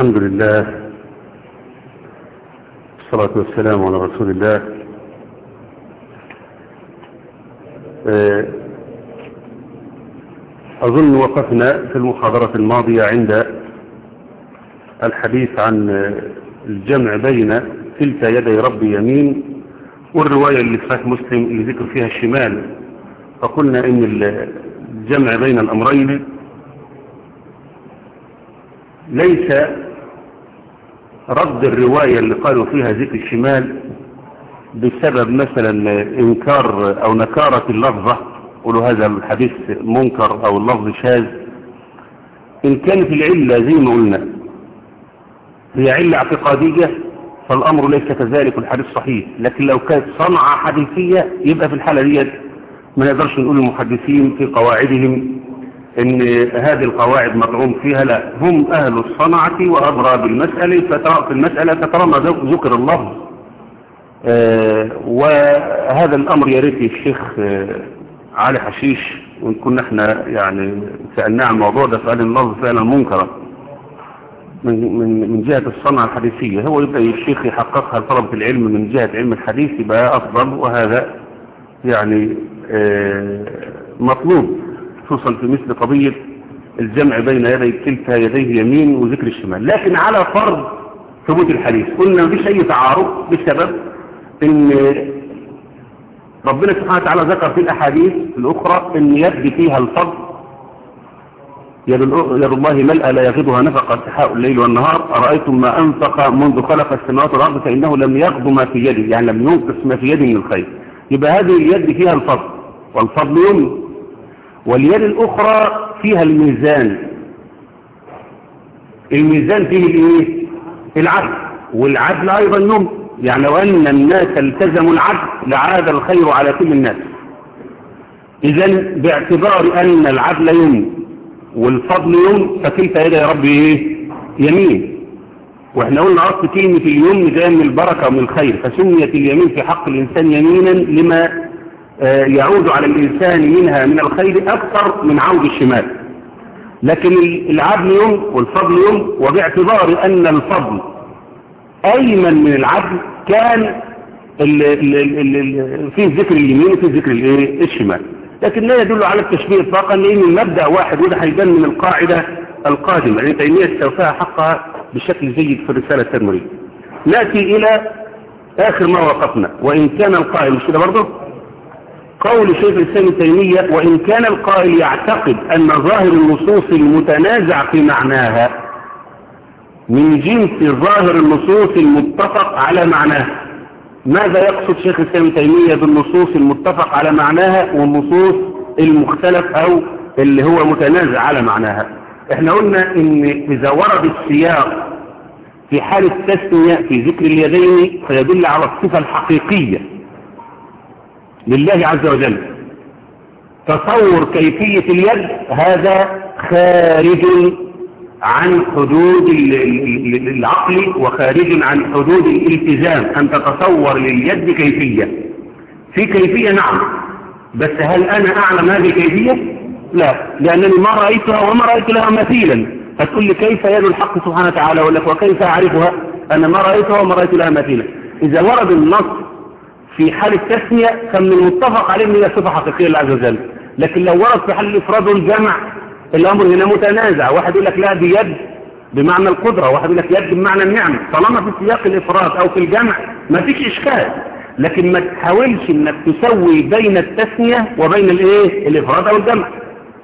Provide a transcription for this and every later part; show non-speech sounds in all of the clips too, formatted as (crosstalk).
الحمد لله والصلاة والسلام على رسول الله. أظن وقفنا في المحاضرة الماضية عند الحديث عن الجمع بين كلتا يدي رب يمين والرواية اللي فات مسلم اللي ذكر فيها الشمال. فقلنا إن الجمع بين الأمرين ليس رد الرواية اللي قالوا فيها ذكر الشمال بسبب مثلا إنكار أو نكارة اللفظة قولوا هذا الحديث منكر أو اللفظ شاذ. إن كانت العلة زي ما قلنا هي علة اعتقادية فالأمر ليس كذلك الحديث صحيح. لكن لو كانت صنعة حديثية يبقى في الحالة دي ما نقدرش نقول المحدثين في قواعدهم إن هذه القواعد مطعوم فيها لا. هم أهل الصنعة وادرى بالمسألة في المسألة تطالما ذكر اللفظ آه وهذا الأمر يا ريت الشيخ آه علي حشيش وان كنا إحنا يعني سألناه عن الموضوع ده فقال اللفظ فعلا منكرا من من من جهة الصنعة الحديثية. هو يبقى الشيخ يحققها لطلبة العلم من جهة علم الحديث يبقى أفضل وهذا يعني آه مطلوب. خصوصا في مثل قضية الجمع بين يدي كلتا يديه يمين وذكر الشمال. لكن على فرض ثبوت الحديث قلنا مفيش أي تعارض بسبب إن ربنا سبحانه وتعالى ذكر في الأحاديث الأخرى إن يد فيها الفضل. يد الله ملأ لا يغضها نفقا سحاء الليل والنهار. أرأيتم ما أنفق منذ خلق السماوات والأرض فإنه لم يغض ما في يده يعني لم ينقص ما في يده من الخير. يبقى هذه اليد فيها الفضل. والفضل يمن. واليد الأخرى فيها الميزان. الميزان فيه الإيه؟ العدل. والعدل أيضا يمن يعني لو أن الناس التزموا العدل لعاد الخير على كل الناس. إذا باعتبار أن العدل يمن والفضل يمن فكيف يدى يا رب إيه؟ يمين. وإحنا قلنا أصل كلمة اليمن جاء من البركة ومن الخير فسميت اليمين في حق الإنسان يمينا لما يعود على الإنسان منها من الخير أكثر من عود الشمال. لكن العدل يوم والفضل يوم وباعتبار أن الفضل أيمن من العدل كان في ذكر اليمين وفي ذكر الشمال. لكن لا يدل على التشبيه اطلاقا لأن المبدأ واحد وده هيبان من القاعدة القادمة. يعني تيمية استوفاها حقها بشكل جيد في الرسالة التدمرية نأتي إلى آخر ما وقفنا. وإن كان القائل مش كده برضه؟ قول شيخ الإسلام التيمية وإن كان القائل يعتقد أن ظاهر النصوص المتنازع في معناها من جنس ظاهر النصوص المتفق على معناها. ماذا يقصد شيخ الإسلام التيمية بالنصوص المتفق على معناها والنصوص المختلف أو اللي هو متنازع على معناها؟ إحنا قلنا إن إذا ورد السياق في حال التسمية في ذكر اليدين فيدل على الصفة الحقيقية. لله عز وجل. تصور كيفية اليد هذا خارج عن حدود العقل وخارج عن حدود الالتزام. أن تتصور لليد كيفية. في كيفية نعم. بس هل أنا أعلم هذه الكيفية؟ لا. لأنني ما رأيتها وما رأيت لها مثيلا. فتقول لي كيف يد الحق سبحانه وتعالى ولك وكيف أعرفها؟ أنا ما رأيتها وما رأيت لها مثيلا. إذا ورد النص في حال التسمية كان من المتفق عليه ان هي صفة حقيقية لله عز وجل. لكن لو ورد في حال الإفراد والجمع الأمر هنا متنازع. واحد يقول لك لا دي يد بمعنى القدرة. واحد يقول لك يد بمعنى النعمة طالما في سياق الإفراد أو في الجمع ما فيش إشكال. لكن ما تحاولش إنك تسوي بين التسمية وبين الإيه؟ الإفراد أو الجمع.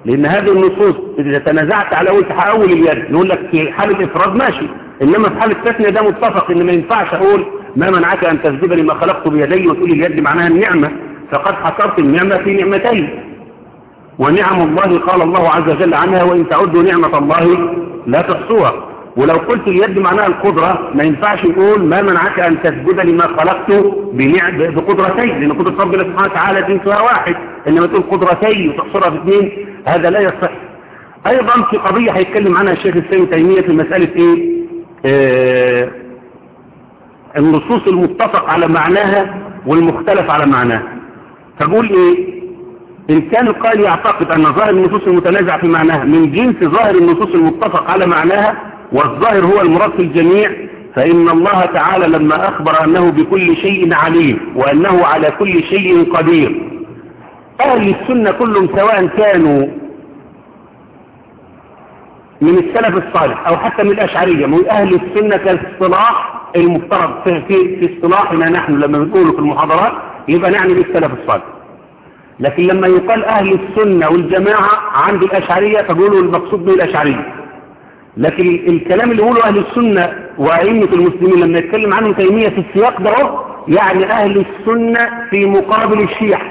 لأن هذه النصوص إذا تنازعت على أول تحول اليد نقول لك في حال الإفراد ماشي إنما في حال التسمية ده متفق إن ما ينفعش أقول ما منعك أن تسجد لما خلقت بيدي وتقول اليد معناها النعمة فقد حصرت النعمة في نعمتين. ونعم الله قال الله عز وجل عنها وإن تعدوا نعمة الله لا تحصوها. ولو قلت اليد معناها القدرة ما ينفعش نقول ما منعك أن تسجد لما بنعم بقدرتين لأن قدرة ربنا سبحانه وتعالى جنسها واحد. إنما تقول قدرتين وتحصرها في اثنين هذا لا يصح. أيضا في قضية هيتكلم عنها الشيخ السيد تيمية في مسألة إيه؟ آه النصوص المتفق على معناها والمختلف على معناها. فقول إيه؟ إن كان القائل يعتقد أن ظاهر النصوص المتنازع في معناها من جنس ظاهر النصوص المتفق على معناها والظاهر هو المراد في الجميع فإن الله تعالى لما أخبر أنه بكل شيء عليم وأنه على كل شيء قدير. أهل السنة كلهم سواء كانوا من السلف الصالح أو حتى من الأشعرية من أهل السنة كالاصطلاح المفترض في, في, اصطلاحنا نحن لما بنقوله في المحاضرات يبقى نعني بالسلف الصالح. لكن لما يقال أهل السنة والجماعة عند الأشعرية فبيقولوا المقصود به الأشعرية. لكن الكلام اللي يقوله أهل السنة وأئمة المسلمين لما يتكلم عنه تيمية في السياق ده يعني أهل السنة في مقابل الشيعة.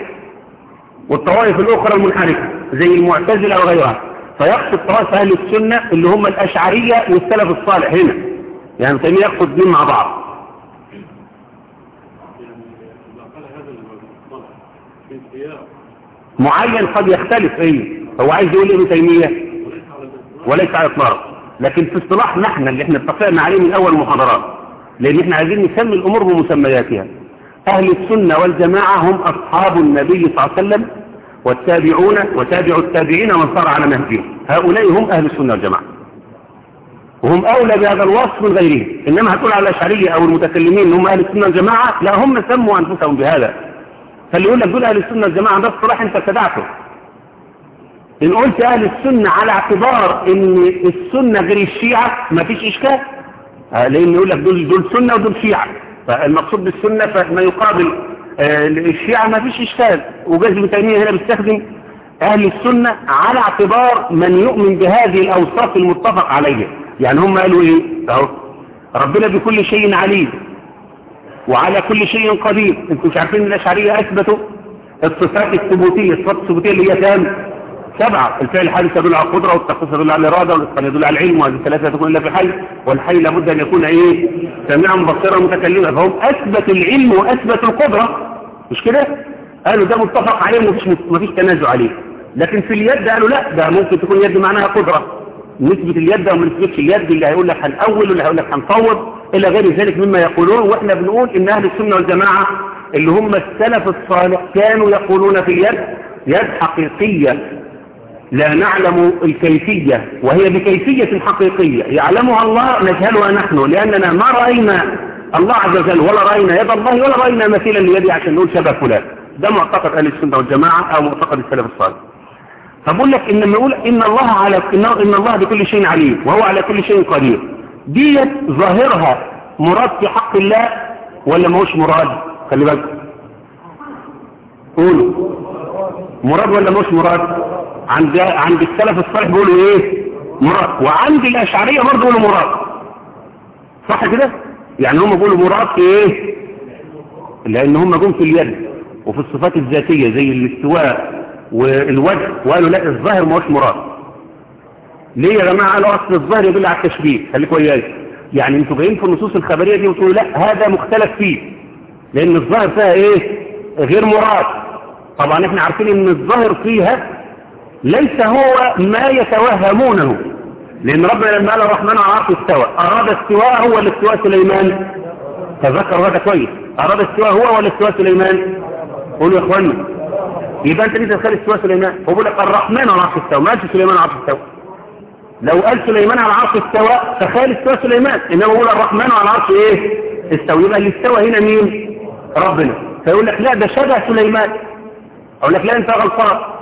والطوائف الأخرى المنحرفة زي المعتزلة وغيرها. فيقصد طوائف أهل السنة اللي هم الأشعرية والسلف الصالح هنا. يعني تيمية يقصد اثنين مع بعض. معين قد يختلف إيه؟ هو عايز يقول إيه ابن تيمية؟ وليس على إطلاق. لكن في اصطلاح نحن اللي إحنا اتفقنا عليه من أول محاضرات لأن إحنا عايزين نسمي الأمور بمسمياتها. أهل السنة والجماعة هم أصحاب النبي صلى الله عليه وسلم والتابعون وتابع التابعين من صار على نهجهم. هؤلاء هم أهل السنة والجماعة. وهم أولى بهذا الوصف من غيرهم. إنما هتقول على الاشعرية أو المتكلمين هم أهل السنة والجماعة؟ لا هم سموا أنفسهم بهذا. فاللي يقول لك دول أهل السنة والجماعة ده اصطلاح أنت ابتدعته إن قلت أهل السنة على اعتبار إن السنة غير الشيعة ما فيش إشكال. لأن يقول لك دول, دول سنة ودول شيعة. فالمقصود بالسنة فما يقابل آه الشيعة ما فيش إشكال. وجاز ابن تيمية هنا بيستخدم أهل السنة على اعتبار من يؤمن بهذه الأوصاف المتفق عليها. يعني هم قالوا إيه؟ أهو ربنا بكل شيء عليم وعلى كل شيء قدير. أنتم مش عارفين الأشعرية أثبتوا الصفات الثبوتية الصفات الثبوتية اللي هي كام سبعة. الفعل الحادث يدل على القدرة والتخصيص يدل على الإرادة والإتقان يدل على العلم وهذه الثلاثة تكون إلا في حي والحي لابد أن يكون إيه؟ سامعا بصيرا متكلما. فهم أثبت العلم وأثبت القدرة. مش كده؟ قالوا ده متفق عليه ومفيش مفيش تنازع عليه. لكن في اليد قالوا لا ده ممكن تكون يد معناها قدرة. نثبت اليد وما نثبتش اليد اللي هيقول لك هنأول واللي هيقول لك هنفوض إلى غير ذلك مما يقولون. وإحنا بنقول إن أهل السنة والجماعة اللي هم السلف الصالح كانوا يقولون في اليد يد حقيقية. لا نعلم الكيفية وهي بكيفية حقيقية. يعلمها الله نجهلها نحن لأننا ما رأينا الله عز وجل ولا رأينا يد الله ولا رأينا مثيلا ليدي عشان نقول شبه فلان. ده معتقد أهل السنة والجماعة أو معتقد السلف الصالح. فبقول لك إن نقول إن الله على إن الله بكل شيء عليم وهو على كل شيء قدير. ديت ظاهرها مراد في حق الله ولا ما هوش مراد؟ خلي بالك. قولوا. مراد ولا مش مراد؟ عند عند السلف الصالح بيقولوا إيه؟ مراد وعند الأشعرية برضه بيقولوا مراد صح كده؟ يعني هم بيقولوا مراد في إيه؟ لأن هم جم في اليد وفي الصفات الذاتية زي الاستواء والوجه وقالوا لا الظاهر ما هوش مراد ليه يا جماعة؟ قالوا أصل الظاهر يدل على التشبيه. خليكم وياي يعني أنتوا جايين في النصوص الخبرية دي وتقولوا لا هذا مختلف فيه. لأن الظاهر فيها إيه؟ غير مراد طبعا إحنا عارفين إن الظاهر فيها ليس هو ما يتوهمونه. لأن ربنا لما قال الرحمن على عرش استوى. أراد استواء هو الاستواء سليمان؟ تذكر هذا كويس. أراد استواء هو ولا استواء سليمان؟ قولوا يا اخوانا يبقى أنت ليه تخلي استواء سليمان؟ هو بيقول لك الرحمن على عرش استوى. ما قالش سليمان على عرش استوى. لو قال سليمان على عرش استوى تخيل استوى سليمان. إنما بيقول الرحمن على عرش إيه؟ استوى. يبقى اللي استوى هنا مين؟ ربنا. فيقول لك لا ده شبه سليمان. أقول لك لا أنت غلطان.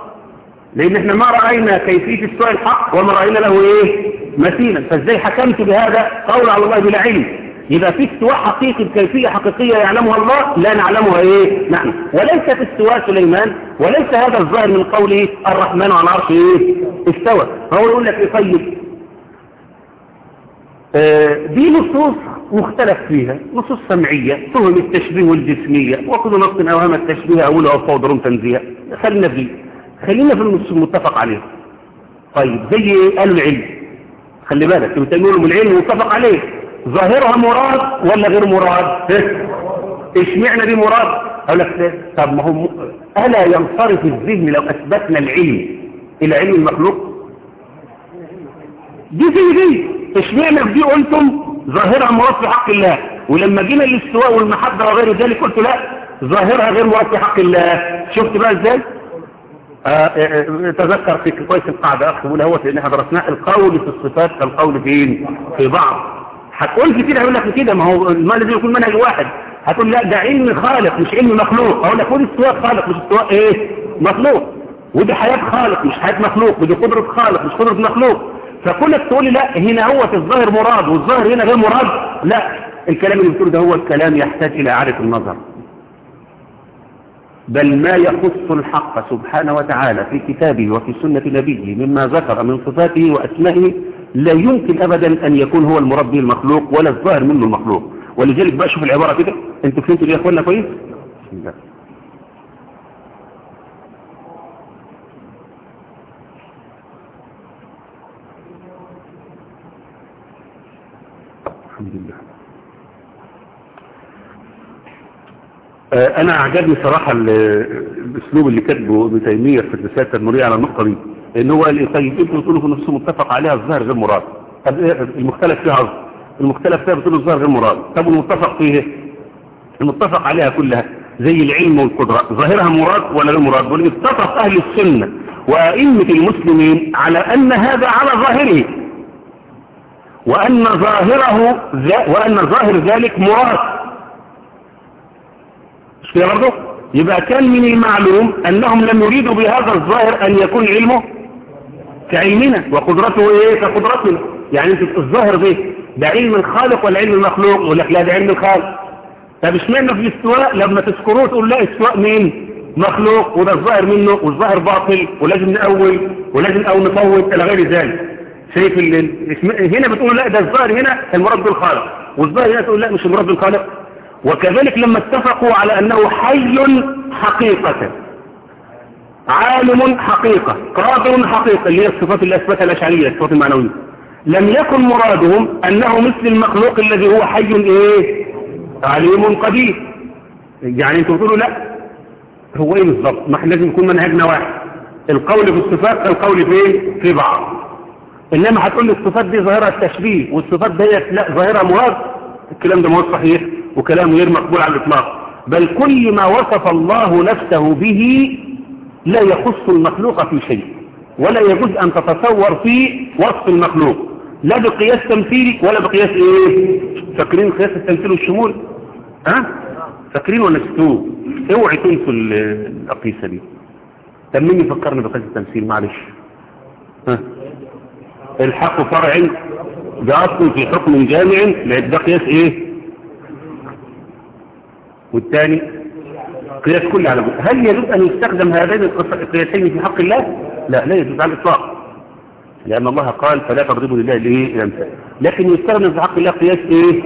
لأن إحنا ما رأينا كيفية استواء الحق وما رأينا له إيه؟ مثيلا فازاي حكمت بهذا قول على الله بلا علم؟ يبقى في استواء حقيقي بكيفية حقيقية يعلمها الله لا نعلمها إيه؟ نحن. وليس في استواء سليمان وليس هذا الظاهر من قوله الرحمن على العرش إيه؟ استوى. فهو يقول لك إيه طيب؟ آه دي نصوص مختلف فيها. نصوص سمعية تهم التشبيه والجسمية وكل نص أوهام التشبيه أوله أو فوضرون تنزيه خلينا فيه. خلينا في النص المتفق عليه. طيب زي قالوا العلم. خلي بالك تيمية من العلم متفق عليه. ظاهرها مراد ولا غير مراد؟ اشمعنى دي مراد؟ أقول لك طب ما هو ألا ينصرف الذهن لو أثبتنا العلم إلى علم المخلوق؟ دي زي دي. اشمعنى في دي قلتم ظاهرها مراد في حق الله؟ ولما جينا الاستواء والمحبة وغير ذلك قلت لا ظاهرها غير مراد في حق الله. شفت بقى إزاي؟ تذكر في كويس القاعدة أخي هو لأن إحنا درسناه القول في الصفات كالقول فين في بعض. هتقول في كده هقول لك كده ما هو ما لازم يكون منهج واحد. هتقول لا ده علم خالق مش علم مخلوق. أقول لك خد استواء خالق مش استواء إيه؟ مخلوق. ودي حياة خالق مش حياة مخلوق. ودي قدرة خالق مش قدرة مخلوق. فكلك تقول لا هنا هو في الظاهر مراد والظاهر هنا غير مراد. لا الكلام اللي بتقوله ده هو الكلام يحتاج إلى إعادة النظر. بل ما يخص الحق سبحانه وتعالى في كتابه وفي سنة نبيه مما ذكر من صفاته وأسمائه لا يمكن أبدا أن يكون هو المراد به المخلوق ولا الظاهر منه المخلوق. ولذلك بقى شوف العبارة كده. أنتوا فهمتوا يا اخوانا كويس بسم الله الحمد لله أنا اعجبني صراحة الأسلوب اللي كاتبه ابن تيمية في الرسالة التنمرية على النقطة دي إن هو قال إيه؟ طيب أنتوا بتقولوا في نفسه متفق عليها الظاهر غير مراد. طب إيه؟ المختلف فيها المختلف فيها بتقولوا الظاهر غير مراد. طب المتفق فيه المتفق عليها كلها زي العلم والقدرة. ظاهرها مراد ولا غير مراد؟ بقول اتفق أهل السنة وأئمة المسلمين على أن هذا على ظاهره. وأن ظاهره وأن ظاهر ذلك مراد. برضه يبقى كان من المعلوم أنهم لم يريدوا بهذا الظاهر أن يكون علمه كعلمنا وقدرته إيه؟ كقدرتنا. يعني أنت الظاهر ده ده علم الخالق ولا علم المخلوق يقول لك لا ده علم الخالق. طب اشمعنى في الاستواء؟ لما تذكروه تقول لا استواء مين؟ مخلوق وده الظاهر منه والظاهر باطل ولازم نأول ولازم أو نفوت إلى غير ذلك. شايف هنا بتقول لا ده الظاهر هنا المراد بالخالق والظاهر هنا تقول لا مش المراد بالخالق. وكذلك لما اتفقوا على أنه حي حقيقة عالم حقيقة قادر حقيقة اللي هي الصفات اللي أثبتها الأشعرية الصفات المعنوية. لم يكن مرادهم أنه مثل المخلوق الذي هو حي إيه؟ عليم قدير. يعني أنتوا بتقولوا لا. هو إيه بالظبط ما إحنا لازم يكون منهجنا واحد. القول في الصفات القول في في بعض. إنما هتقول لي الصفات دي ظاهرة التشبيه والصفات ديت لا ظاهرة مراد. الكلام ده مو صحيح. وكلام غير مقبول على الإطلاق. بل كل ما وصف الله نفسه به لا يخص المخلوق في شيء ولا يجوز أن تتصور في وصف المخلوق. لا بقياس تمثيلي ولا بقياس إيه؟ فاكرين قياس التمثيل والشمول؟ ها؟ فاكرين ولا نسيتوه اوعي تنسوا الأقيسة دي. طب مين يفكرني بقياس التمثيل؟ معلش. ها؟ الحق فرع أصل في حكم جامع ده قياس إيه؟ والثاني قياس كل على بعض هل يجوز أن يستخدم هذين القياسين في حق الله؟ لا لا يجوز على الإطلاق. لأن الله قال فلا تضربوا لله ليه الأمثال لكن يستخدم في حق الله قياس إيه؟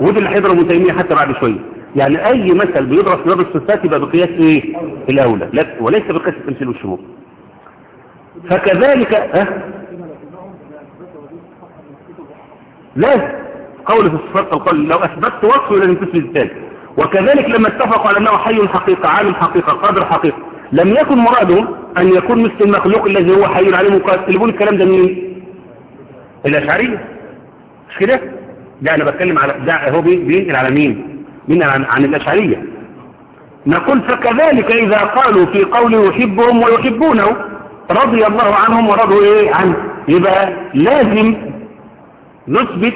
وده اللي هيضرب ابن تيمية حتى بعد شوية يعني أي مثل في باب الصفات يبقى بقياس إيه؟ الأولى. لا وليس بقياس التمثيل والشمول. فكذلك أه؟ لا. قول في الصفات القول لو أثبتت وصفه لازم تثبت الثالث وكذلك لما اتفقوا على أنه حي حقيقة عالم حقيقة قادر حقيقة لم يكن مرادهم أن يكون مثل المخلوق الذي هو حي عليم قادر اللي بيقول الكلام ده مين؟ الأشعرية مش كده؟ ده أنا بتكلم على ده هو بينقل على مين؟ من عن, عن الأشعرية. نقول فكذلك إذا قالوا في قول يحبهم ويحبونه رضي الله عنهم ورضوا إيه؟ عنه. يبقى لازم نثبت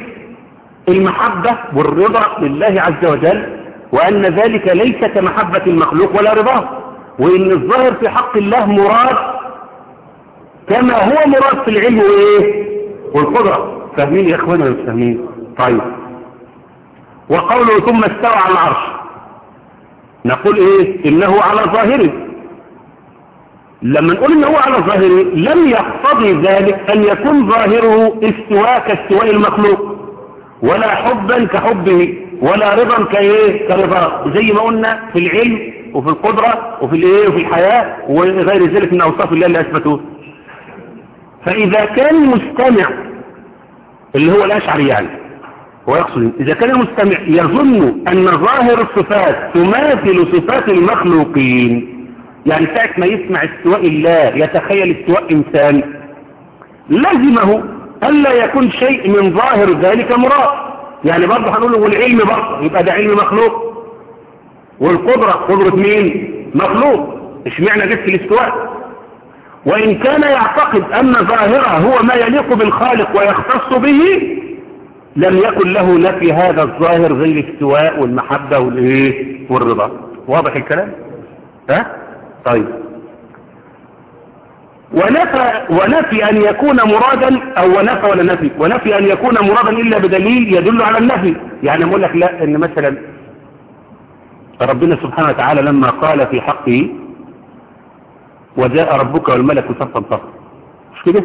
المحبة والرضا لله عز وجل وأن ذلك ليس كمحبة المخلوق ولا رضاه. وإن الظاهر في حق الله مراد كما هو مراد في العلم وإيه؟ والقدرة. فاهمين يا إخوانا ولا فاهمين؟ طيب. وقوله ثم استوى على العرش. نقول إيه؟ إنه على ظاهره لما نقول إنه على ظاهره لم يقتضي ذلك أن يكون ظاهره استواء كاستواء المخلوق ولا حبا كحبه. ولا رضا كايه كرضاه زي ما قلنا في العلم وفي القدرة وفي الايه وفي الحياة وغير ذلك من أوصاف الله اللي أثبتوه. فإذا كان مستمع اللي هو الأشعري يعني هو يقصد إذا كان المستمع يظن أن ظاهر الصفات تماثل صفات المخلوقين يعني ساعة ما يسمع استواء الله يتخيل استواء إنسان لزمه الا يكون شيء من ظاهر ذلك مراد يعني برضه هنقول والعلم برضه يبقى ده علم مخلوق. والقدرة قدرة مين؟ مخلوق. اشمعنى جبت الاستواء؟ وإن كان يعتقد أن ظاهره هو ما يليق بالخالق ويختص به لم يكن له نفي هذا الظاهر زي الاستواء والمحبة والإيه؟ والرضا. واضح الكلام؟ ها؟ طيب. ونفى, ونفي أن يكون مرادا أو ونفى ولا نفي. ونفي أن يكون مرادا إلا بدليل يدل على النفي. يعني أقول لك لا إن مثلا ربنا سبحانه وتعالى لما قال في حقه وجاء ربك والملك صفا صفا. مش كده؟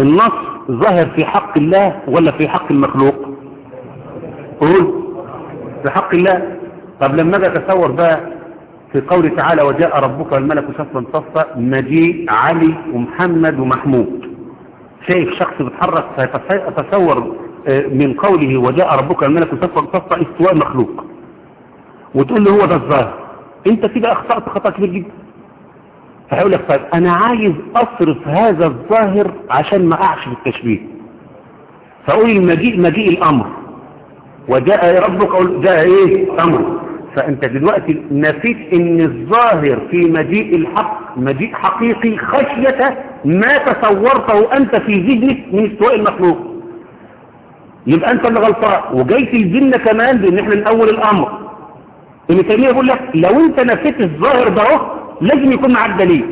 النص ظاهر في حق الله ولا في حق المخلوق؟ قول. في حق الله. طب لما أجي أتصور بقى في قوله تعالى وجاء ربك والملك صفا صفا مجيء علي ومحمد ومحمود. شايف شخص بيتحرك فيتصور من قوله وجاء ربك والملك صفا صفا استواء مخلوق. وتقول له هو ده الظاهر. انت كده اخطأت خطأ كبير جدا. فهيقول لك طيب أنا عايز أصرف هذا الظاهر عشان ما أقعش في التشبيه. فأقول المجيء مجيء الأمر. وجاء ربك جاء إيه؟ أمر. فأنت دلوقتي نفيت إن الظاهر في مجيء الحق مجيء حقيقي خشية ما تصورته أنت في ذهنك من استواء المخلوق. يبقى أنت اللي غلطان وجاي الجنة كمان بإن إحنا نأول الأمر. ابن تيمية يقول لك لو أنت نفيت الظاهر ده لازم يكون معاك دليل.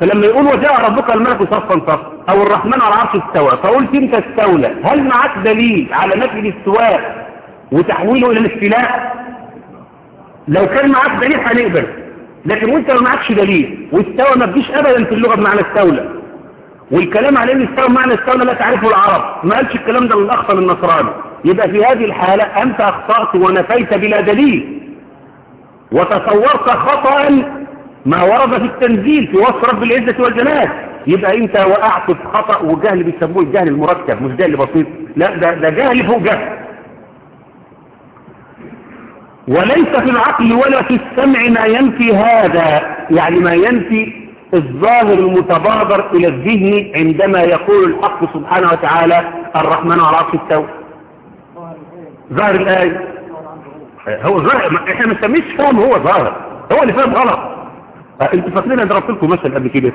فلما يقول وجاء ربك الملك صفا صفا أو الرحمن على العرش استوى فقلت أنت استولى هل معاك دليل على نفي الاستواء وتحويله إلى الاستيلاء؟ لو كان معاك دليل هنقبل لكن وانت ما معكش دليل واستوى ما تجيش ابدا في اللغة بمعنى استولى والكلام على إن استوى بمعنى استولى لا تعرفه العرب ما قالش الكلام ده للاخطل النصراني. يبقى في هذه الحالة أنت أخطأت ونفيت بلا دليل. وتصورت خطأ ما ورد في التنزيل في وصف رب العزة والجلال. يبقى أنت وقعت في خطأ وجهل بيسموه الجهل المركب مش جهل بسيط. لا ده, ده جهل فوق جهل. وليس في العقل ولا في السمع ما ينفي هذا يعني ما ينفي الظاهر المتبادر إلى الذهن عندما يقول الحق سبحانه وتعالى الرحمن على عرش التوبة. ظاهر الآية. هو ظاهر إحنا ما نسميش فاهم هو ظاهر. هو اللي فاهم غلط. انت فاكرين أنا ضربت لكم مثل قبل كده؟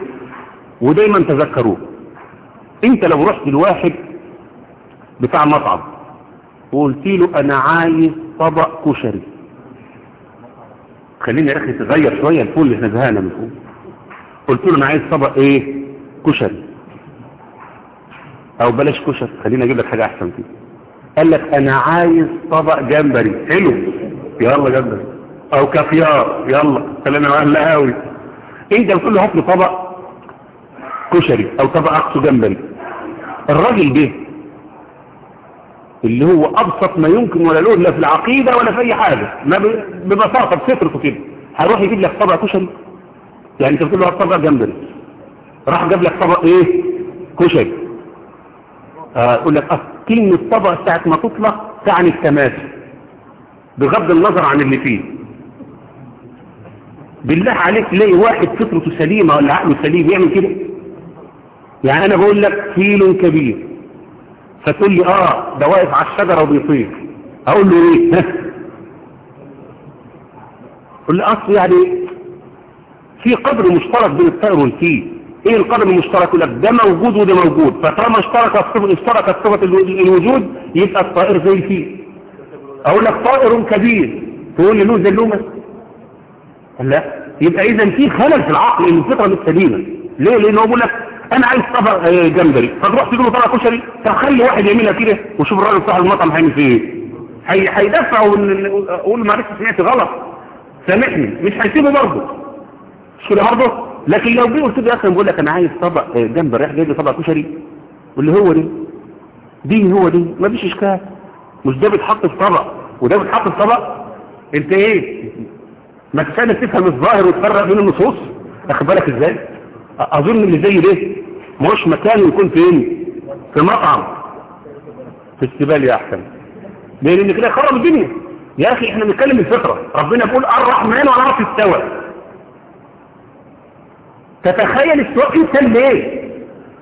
ودايما تذكروه. أنت لو رحت لواحد بتاع مطعم وقلت له أنا عايز طبق كشري خليني يا أخي تغير شوية الفول اللي إحنا زهقنا من فوق قلت له أنا عايز طبق إيه؟ كشري. أو بلاش كشري خليني أجيب لك حاجة أحسن كده قال لك أنا عايز طبق جمبري. حلو. يلا جمبري. أو كافيار. يلا. خلينا معاه قوي إنت بتقول له هات لي طبق كشري أو طبق أقصى جمبري. الراجل ده اللي هو أبسط ما يمكن ولا له لا في العقيدة ولا في أي حاجة. ما ببساطة بفطرته كده. هيروح يجيب لك طبق كشري. يعني أنت بتقول له هات طبق جمبري راح جاب لك طبق إيه؟ كشري. أقول لك كلمة طبق ساعة ما تطلق تعني التماثل. بغض النظر عن اللي فيه. بالله عليك تلاقي واحد فطرته سليمة ولا عقله سليم يعمل كده؟ يعني أنا بقول لك فيل كبير. فتقول لي آه ده واقف على الشجرة وبيطير. أقول له إيه قل لي أصل يعني في قدر مشترك بين الطائر والفيل. إيه القدر المشترك؟ لك ده موجود وده موجود. فطالما اشترك الصفة اشتركت صفه الوجود يبقى الطائر زي الفيل. أقول لك طائر كبير. تقول لي له زي اللومة. لا. يبقى اذا في خلل في العقل ان الفطره مش سليمه ليه؟ لأنه بيقول لك أنا عايز طبق جمبري فتروح تجيب له طبق كشري فخلي واحد يعملها كده وشوف الراجل صاحب المطعم هيعمل فيه. إيه هيدفع ويقول معلش سمعت غلط. سامحني مش هيسيبه برضه. مش كده برضه؟ لكن لو جه قلت له يا أخي بقول لك أنا عايز طبق جنب الريح جايب لي طبق كشري. واللي هو دي دي هو دي ما فيش إشكال. مش ده بيتحط في طبق. وده بيتحط في طبق؟ أنت إيه؟ ما تسال تفهم الظاهر وتفرق بين النصوص. أخد بالك إزاي؟ أظن اللي زي ده مش مكانه يكون فين؟ في مطعم. في السبال يا أحسن. لأن كده خرب الدنيا. يا أخي إحنا بنتكلم الفطرة. ربنا بيقول الرحمن على العرش استوى تتخيل استواء انت ليه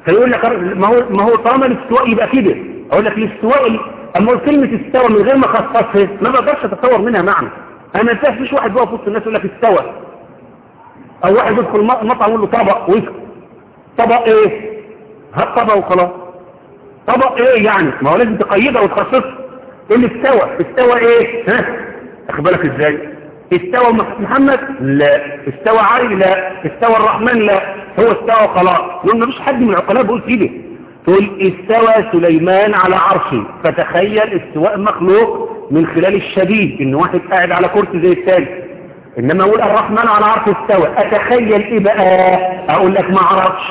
فيقول لك ما هو ما هو طالما الاستواء يبقى كده. أقول لك الاستواء أما كلمة استوى من غير ما أخصصها ما بقدرش أتصور منها معنى. أنا ما فيش واحد واقف وسط الناس يقول لك استوى أو واحد يدخل المطعم يقول له طبق ويسكت. طبق إيه؟ هات طبق وخلاص. طبق إيه يعني؟ ما هو لازم تقيدها وتخصصها اللي استوى. استوى إيه؟ ها؟ أخبرك إزاي؟ استوى محمد؟ لا. استوى علي؟ لا. استوى الرحمن؟ لا. هو استوى خلاص. يقول مفيش حد من العقلاء بيقول كده. تقول استوى سليمان على عرشه. فتخيل استواء مخلوق من خلال الشديد. إن واحد قاعد على كرسي زي الثاني إنما أقول الرحمن على عرشه استوى. أتخيل إيه بقى؟ أقول لك ما أعرفش.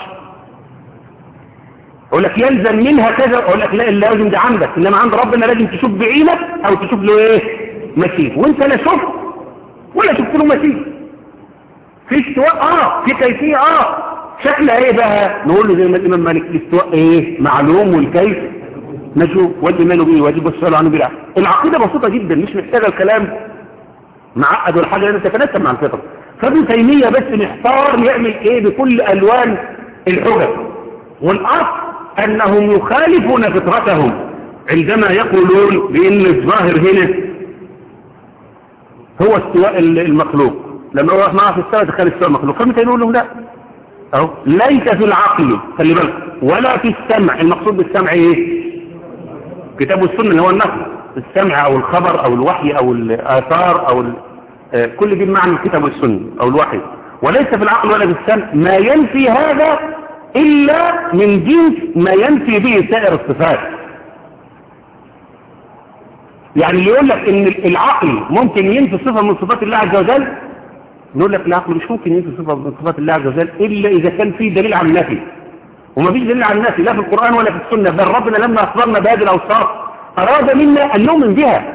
أقول لك يلزم منها كذا. أقول لك لا لازم ده عندك. إنما عند ربنا لازم تشوف بعينك أو تشوف له إيه؟ مثيل وأنت لا شفت ولا شفت له مثيل في استواء آه في كيفية آه. شكلها إيه بقى؟ نقول له زي ما الإمام مالك الاستواء إيه؟ معلوم والكيف مجهول والإيمان به واجب والسؤال عنه بالعقل العقيدة بسيطة جدا مش محتاجة الكلام. معقد ولا حاجة لأن تتناسب مع الفطره فابن تيمية بس محتار يعمل إيه بكل ألوان الحجج. والأصل أنهم يخالفون فطرتهم عندما يقولون بإن الظاهر هنا هو استواء المخلوق. لما هو معه في السماء تخيل استواء المخلوق. فابن تيمية يقول لهم لا. أهو. ليس في العقل خلي بالك ولا في السمع. المقصود بالسمع إيه؟ كتاب السنة اللي هو النقل. السمع أو الخبر أو الوحي أو الآثار أو ال... آه كل دي بمعنى الكتاب والسنة أو الوحي. وليس في العقل ولا في السمع. ما ينفي هذا إلا من جنس ما ينفي به سائر الصفات. يعني اللي يقول لك إن العقل ممكن ينفي صفة من صفات الله عز وجل نقول لك العقل مش ممكن ينفي صفة من صفات الله عز وجل إلا إذا كان في دليل على النفي. وما فيش دليل على النفي لا في القرآن ولا في السنة. بل ربنا لما أخبرنا بهذه الأوصاف أراد منا أن نؤمن بها.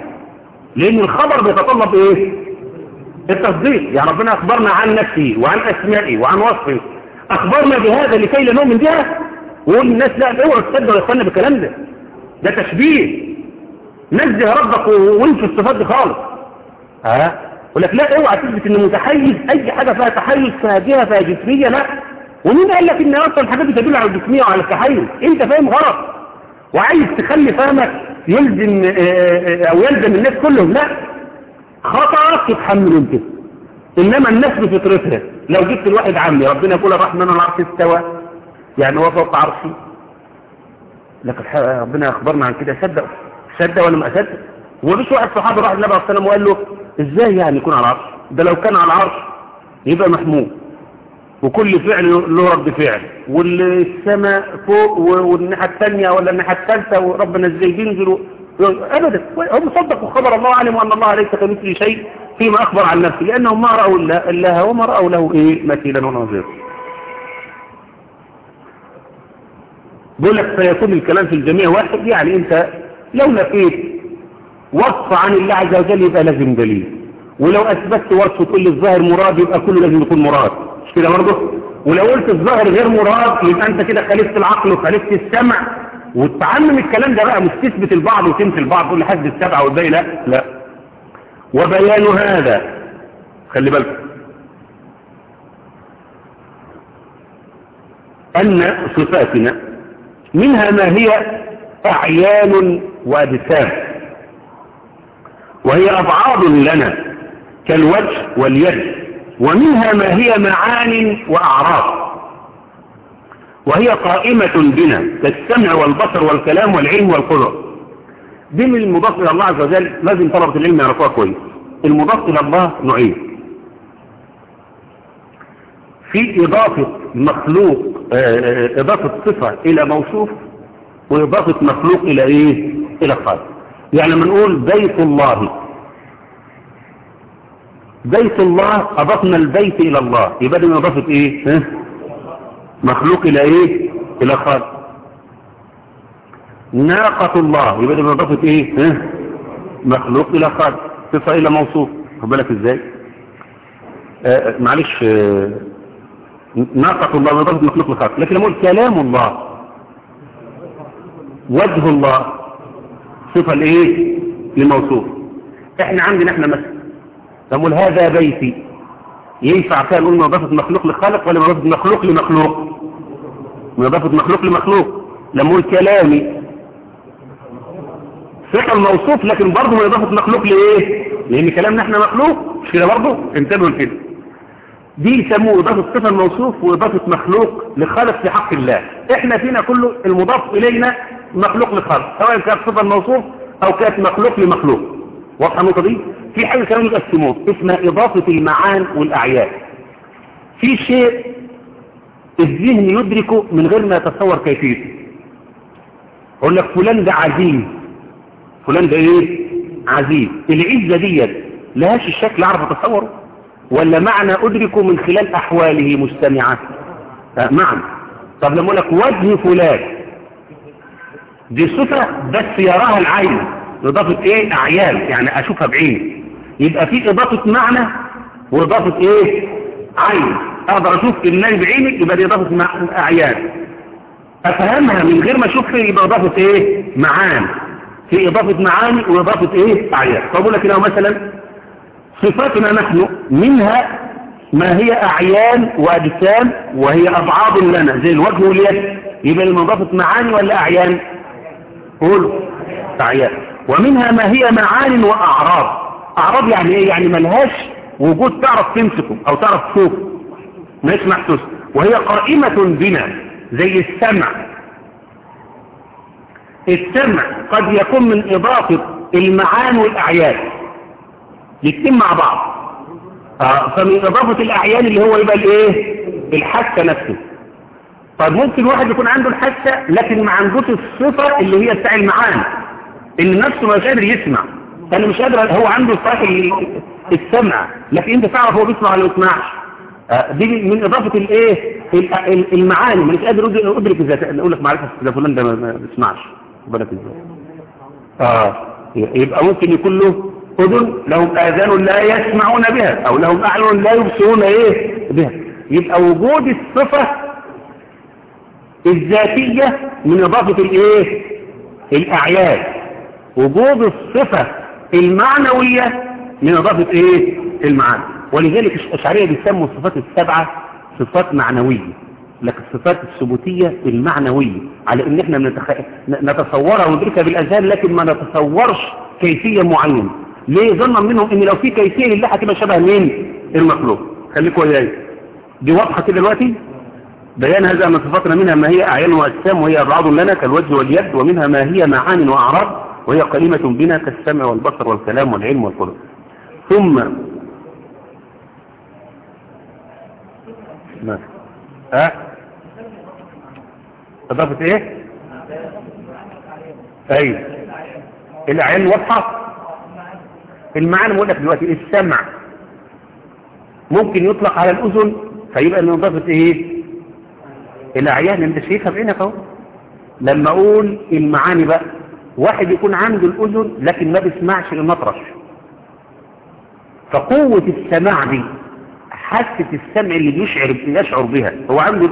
لأن الخبر بيتطلب إيه؟ التصديق. يعني ربنا أخبرنا عن نفسه وعن أسمائه وعن وصفه. أخبرنا بهذا لكي لا نؤمن بها. ويقول الناس لا اوعوا تصدقوا يا اخوانا بالكلام ده. ده تشبيه. نزه ربك وانفي الصفات دي خالص. ها؟ يقول لك لا اوعى تثبت إن متحيز أي حاجة فيها تحيز فيها جهة فيها جسمية لا. ومين قال لك إن أصلا الحاجات دي تدل على الجسمية وعلى التحيز؟ أنت فاهم غلط. وعايز تخلي فهمك يلزم أو يلزم الناس كلهم. لا خطأك تتحمله أنت. إنما الناس بفطرتها لو جبت الواحد عمي ربنا يقول الرحمن العرش استوى. يعني هو فوق عرشي. لكن ربنا أخبرنا عن كده. صدق صدق ولا ما صدق؟ ومفيش واحد صحابي راح النبي عليه الصلاة والسلام وقال له إزاي يعني يكون على العرش؟ ده لو كان على العرش يبقى محمود. وكل فعل له رد فعل والسماء فوق والناحية الثانية ولا الناحية الثالثه وربنا إزاي بينزل ابدا. هم صدقوا خبر الله علموا أن الله ليس كمثله شيء فيما أخبر عن نفسه. لانهم ما رأوا الله وما رأوا له إيه؟ مثيلا ونظيرا. بقول لك سيكون الكلام في الجميع واحد. يعني أنت لو نفيت وصف عن الله عز وجل يبقى لازم دليل. ولو أثبتت وصف لي الظاهر مراد يبقى كله لازم يكون مراد. مش كده برضه. ولو قلت الظاهر غير مراد يبقى انت كده خالفت العقل وخالفت السمع. وتعمم الكلام ده بقى مش تثبت البعض وتنفي البعض تقول لحد السبعه والباقي لا. لا. وبيان هذا خلي بالك أن صفاتنا منها ما هي أعيان وأجسام. وهي ابعاض لنا كالوجه واليد. ومنها ما هي معان وأعراض. وهي قائمة بنا كالسمع والبصر والكلام والعلم والقدر دي من المضاف إلى الله عز وجل لازم طلبة العلم يعرفوها كويس. المضاف إلى الله نوعين في إضافة مخلوق إضافة صفة إلى موصوف وإضافة مخلوق إلى إيه؟ إلى خالق. يعني لما نقول بيت الله بيت الله أضفنا البيت إلى الله. يبقى دي من إضافة إيه؟ مخلوق إلى إيه؟ إلى خالق. ناقة الله. يبقى دي من إضافة إيه؟ مخلوق إلى خالق. صفة إلى موصوف. خد بالك إزاي؟ آه معلش آه ناقة الله من إضافة مخلوق لخالق. لكن أقول كلام الله وجه الله صفة لإيه؟ لموصوف. إحنا عندنا إحنا مثلا نقول هذا بيتي. ينفع كان نقول نظافة مخلوق لخالق ولا نظافة مخلوق لمخلوق؟ نظافة مخلوق لمخلوق. لما نقول كلامي. صفة الموصوف لكن برضه نظافة مخلوق لإيه؟ لأن كلامنا إحنا مخلوق. مش كده برضه؟ انتبهوا لكده دي يسموه إضافة صفة الموصوف وإضافة مخلوق لخالق في حق الله. إحنا فينا كله المضاف إلينا مخلوق لخالق. سواء كانت صفة الموصوف أو كانت مخلوق لمخلوق. واضحة النقطة دي؟ في حاجة كانوا يقسموه اسمها إضافة المعان والأعياد. في شيء الذهن يدركه من غير ما يتصور كيفيته. أقول لك فلان ده عزيز. فلان ده إيه؟ عزيز. العزة ديت لهاش الشكل أعرف أتصوره؟ ولا معنى أدركه من خلال أحواله مجتمعة آه معنى طب لما لك وجه فلان. دي صفة بس يراها العين. إضافة إيه؟ أعيان. يعني أشوفها بعيني يبقى في إضافة معنى وإضافة إيه؟ عين. أقدر أشوف الناي بعيني يبقى دي إضافة أعيان. أفهمها من غير ما أشوفها يبقى إضافة إيه؟ معان في إضافة معاني وإضافة إيه؟ أعيان. فأقول لك لو مثلا صفاتنا نحن منها ما هي أعيان وأجسام وهي أبعاض لنا زي الوجه واليد. يبقى المضافة معاني ولا أعيان؟ قولوا أعيان. ومنها ما هي معان وأعراض. أعراض يعني إيه؟ يعني ملهاش وجود تعرف تمسكه أو تعرف تشوفه. يسمع تسمع وهي قائمة بنا زي السمع. السمع قد يكون من إضافة المعان والأعيان. يتم مع بعض. آه فمن إضافة الأعيان اللي هو يبقى الإيه؟ الحاسة نفسه. طيب ممكن واحد يكون عنده الحاسة لكن ما عندوش الصفة اللي هي بتاع المعان. اللي نفسه مش قادر يسمع. فأنا مش قادر هو عنده صحيح السمع لكن أنت تعرف هو بيسمع ولا ما بيسمعش. آه دي من إضافة الإيه؟ المعاني. مش قادر أدرك إذا أقول لك معرفة إذا فلان ده ما بيسمعش. بالك إزاي؟ آه يبقى ممكن يكون له أذن لهم آذان لا يسمعون بها أو لهم أعين لا يبصرون إيه؟ بها. يبقى وجود الصفة الذاتية من إضافة الإيه؟ الأعياد. وجود الصفة المعنوية من إضافة إيه؟ المعاني. ولذلك الأشعرية بيسموا الصفات السبعة صفات معنوية. لكن الصفات الثبوتية المعنوية. على إن إحنا نتخ... نتصورها وندركها بالأذهان لكن ما نتصورش كيفية معينة. ليه؟ ظنا منهم إن لو في كيفية لله هتبقى شبه مين؟ المخلوق. خليكوا وياي. دي واضحة كده دلوقتي؟ بيان هذا أن صفاتنا منها ما هي اعيان وأجسام وهي ابعاد لنا كالوجه واليد ومنها ما هي معان وأعراض. وهي قليمة بنا كالسمع والبصر والكلام والعلم والقدر ثم ها؟ إضافة إيه؟ أيوه العين واضحة المعنى بقول لك دلوقتي السمع ممكن يطلق على الأذن فيبقى من إضافة إيه؟ الأعيان. أنت شايفها بعينك أهو. لما أقول المعاني بقى واحد يكون عنده الأذن لكن ما بيسمعش المطرش. فقوة السماع دي حاسة السمع اللي بيشعر يشعر بها هو عنده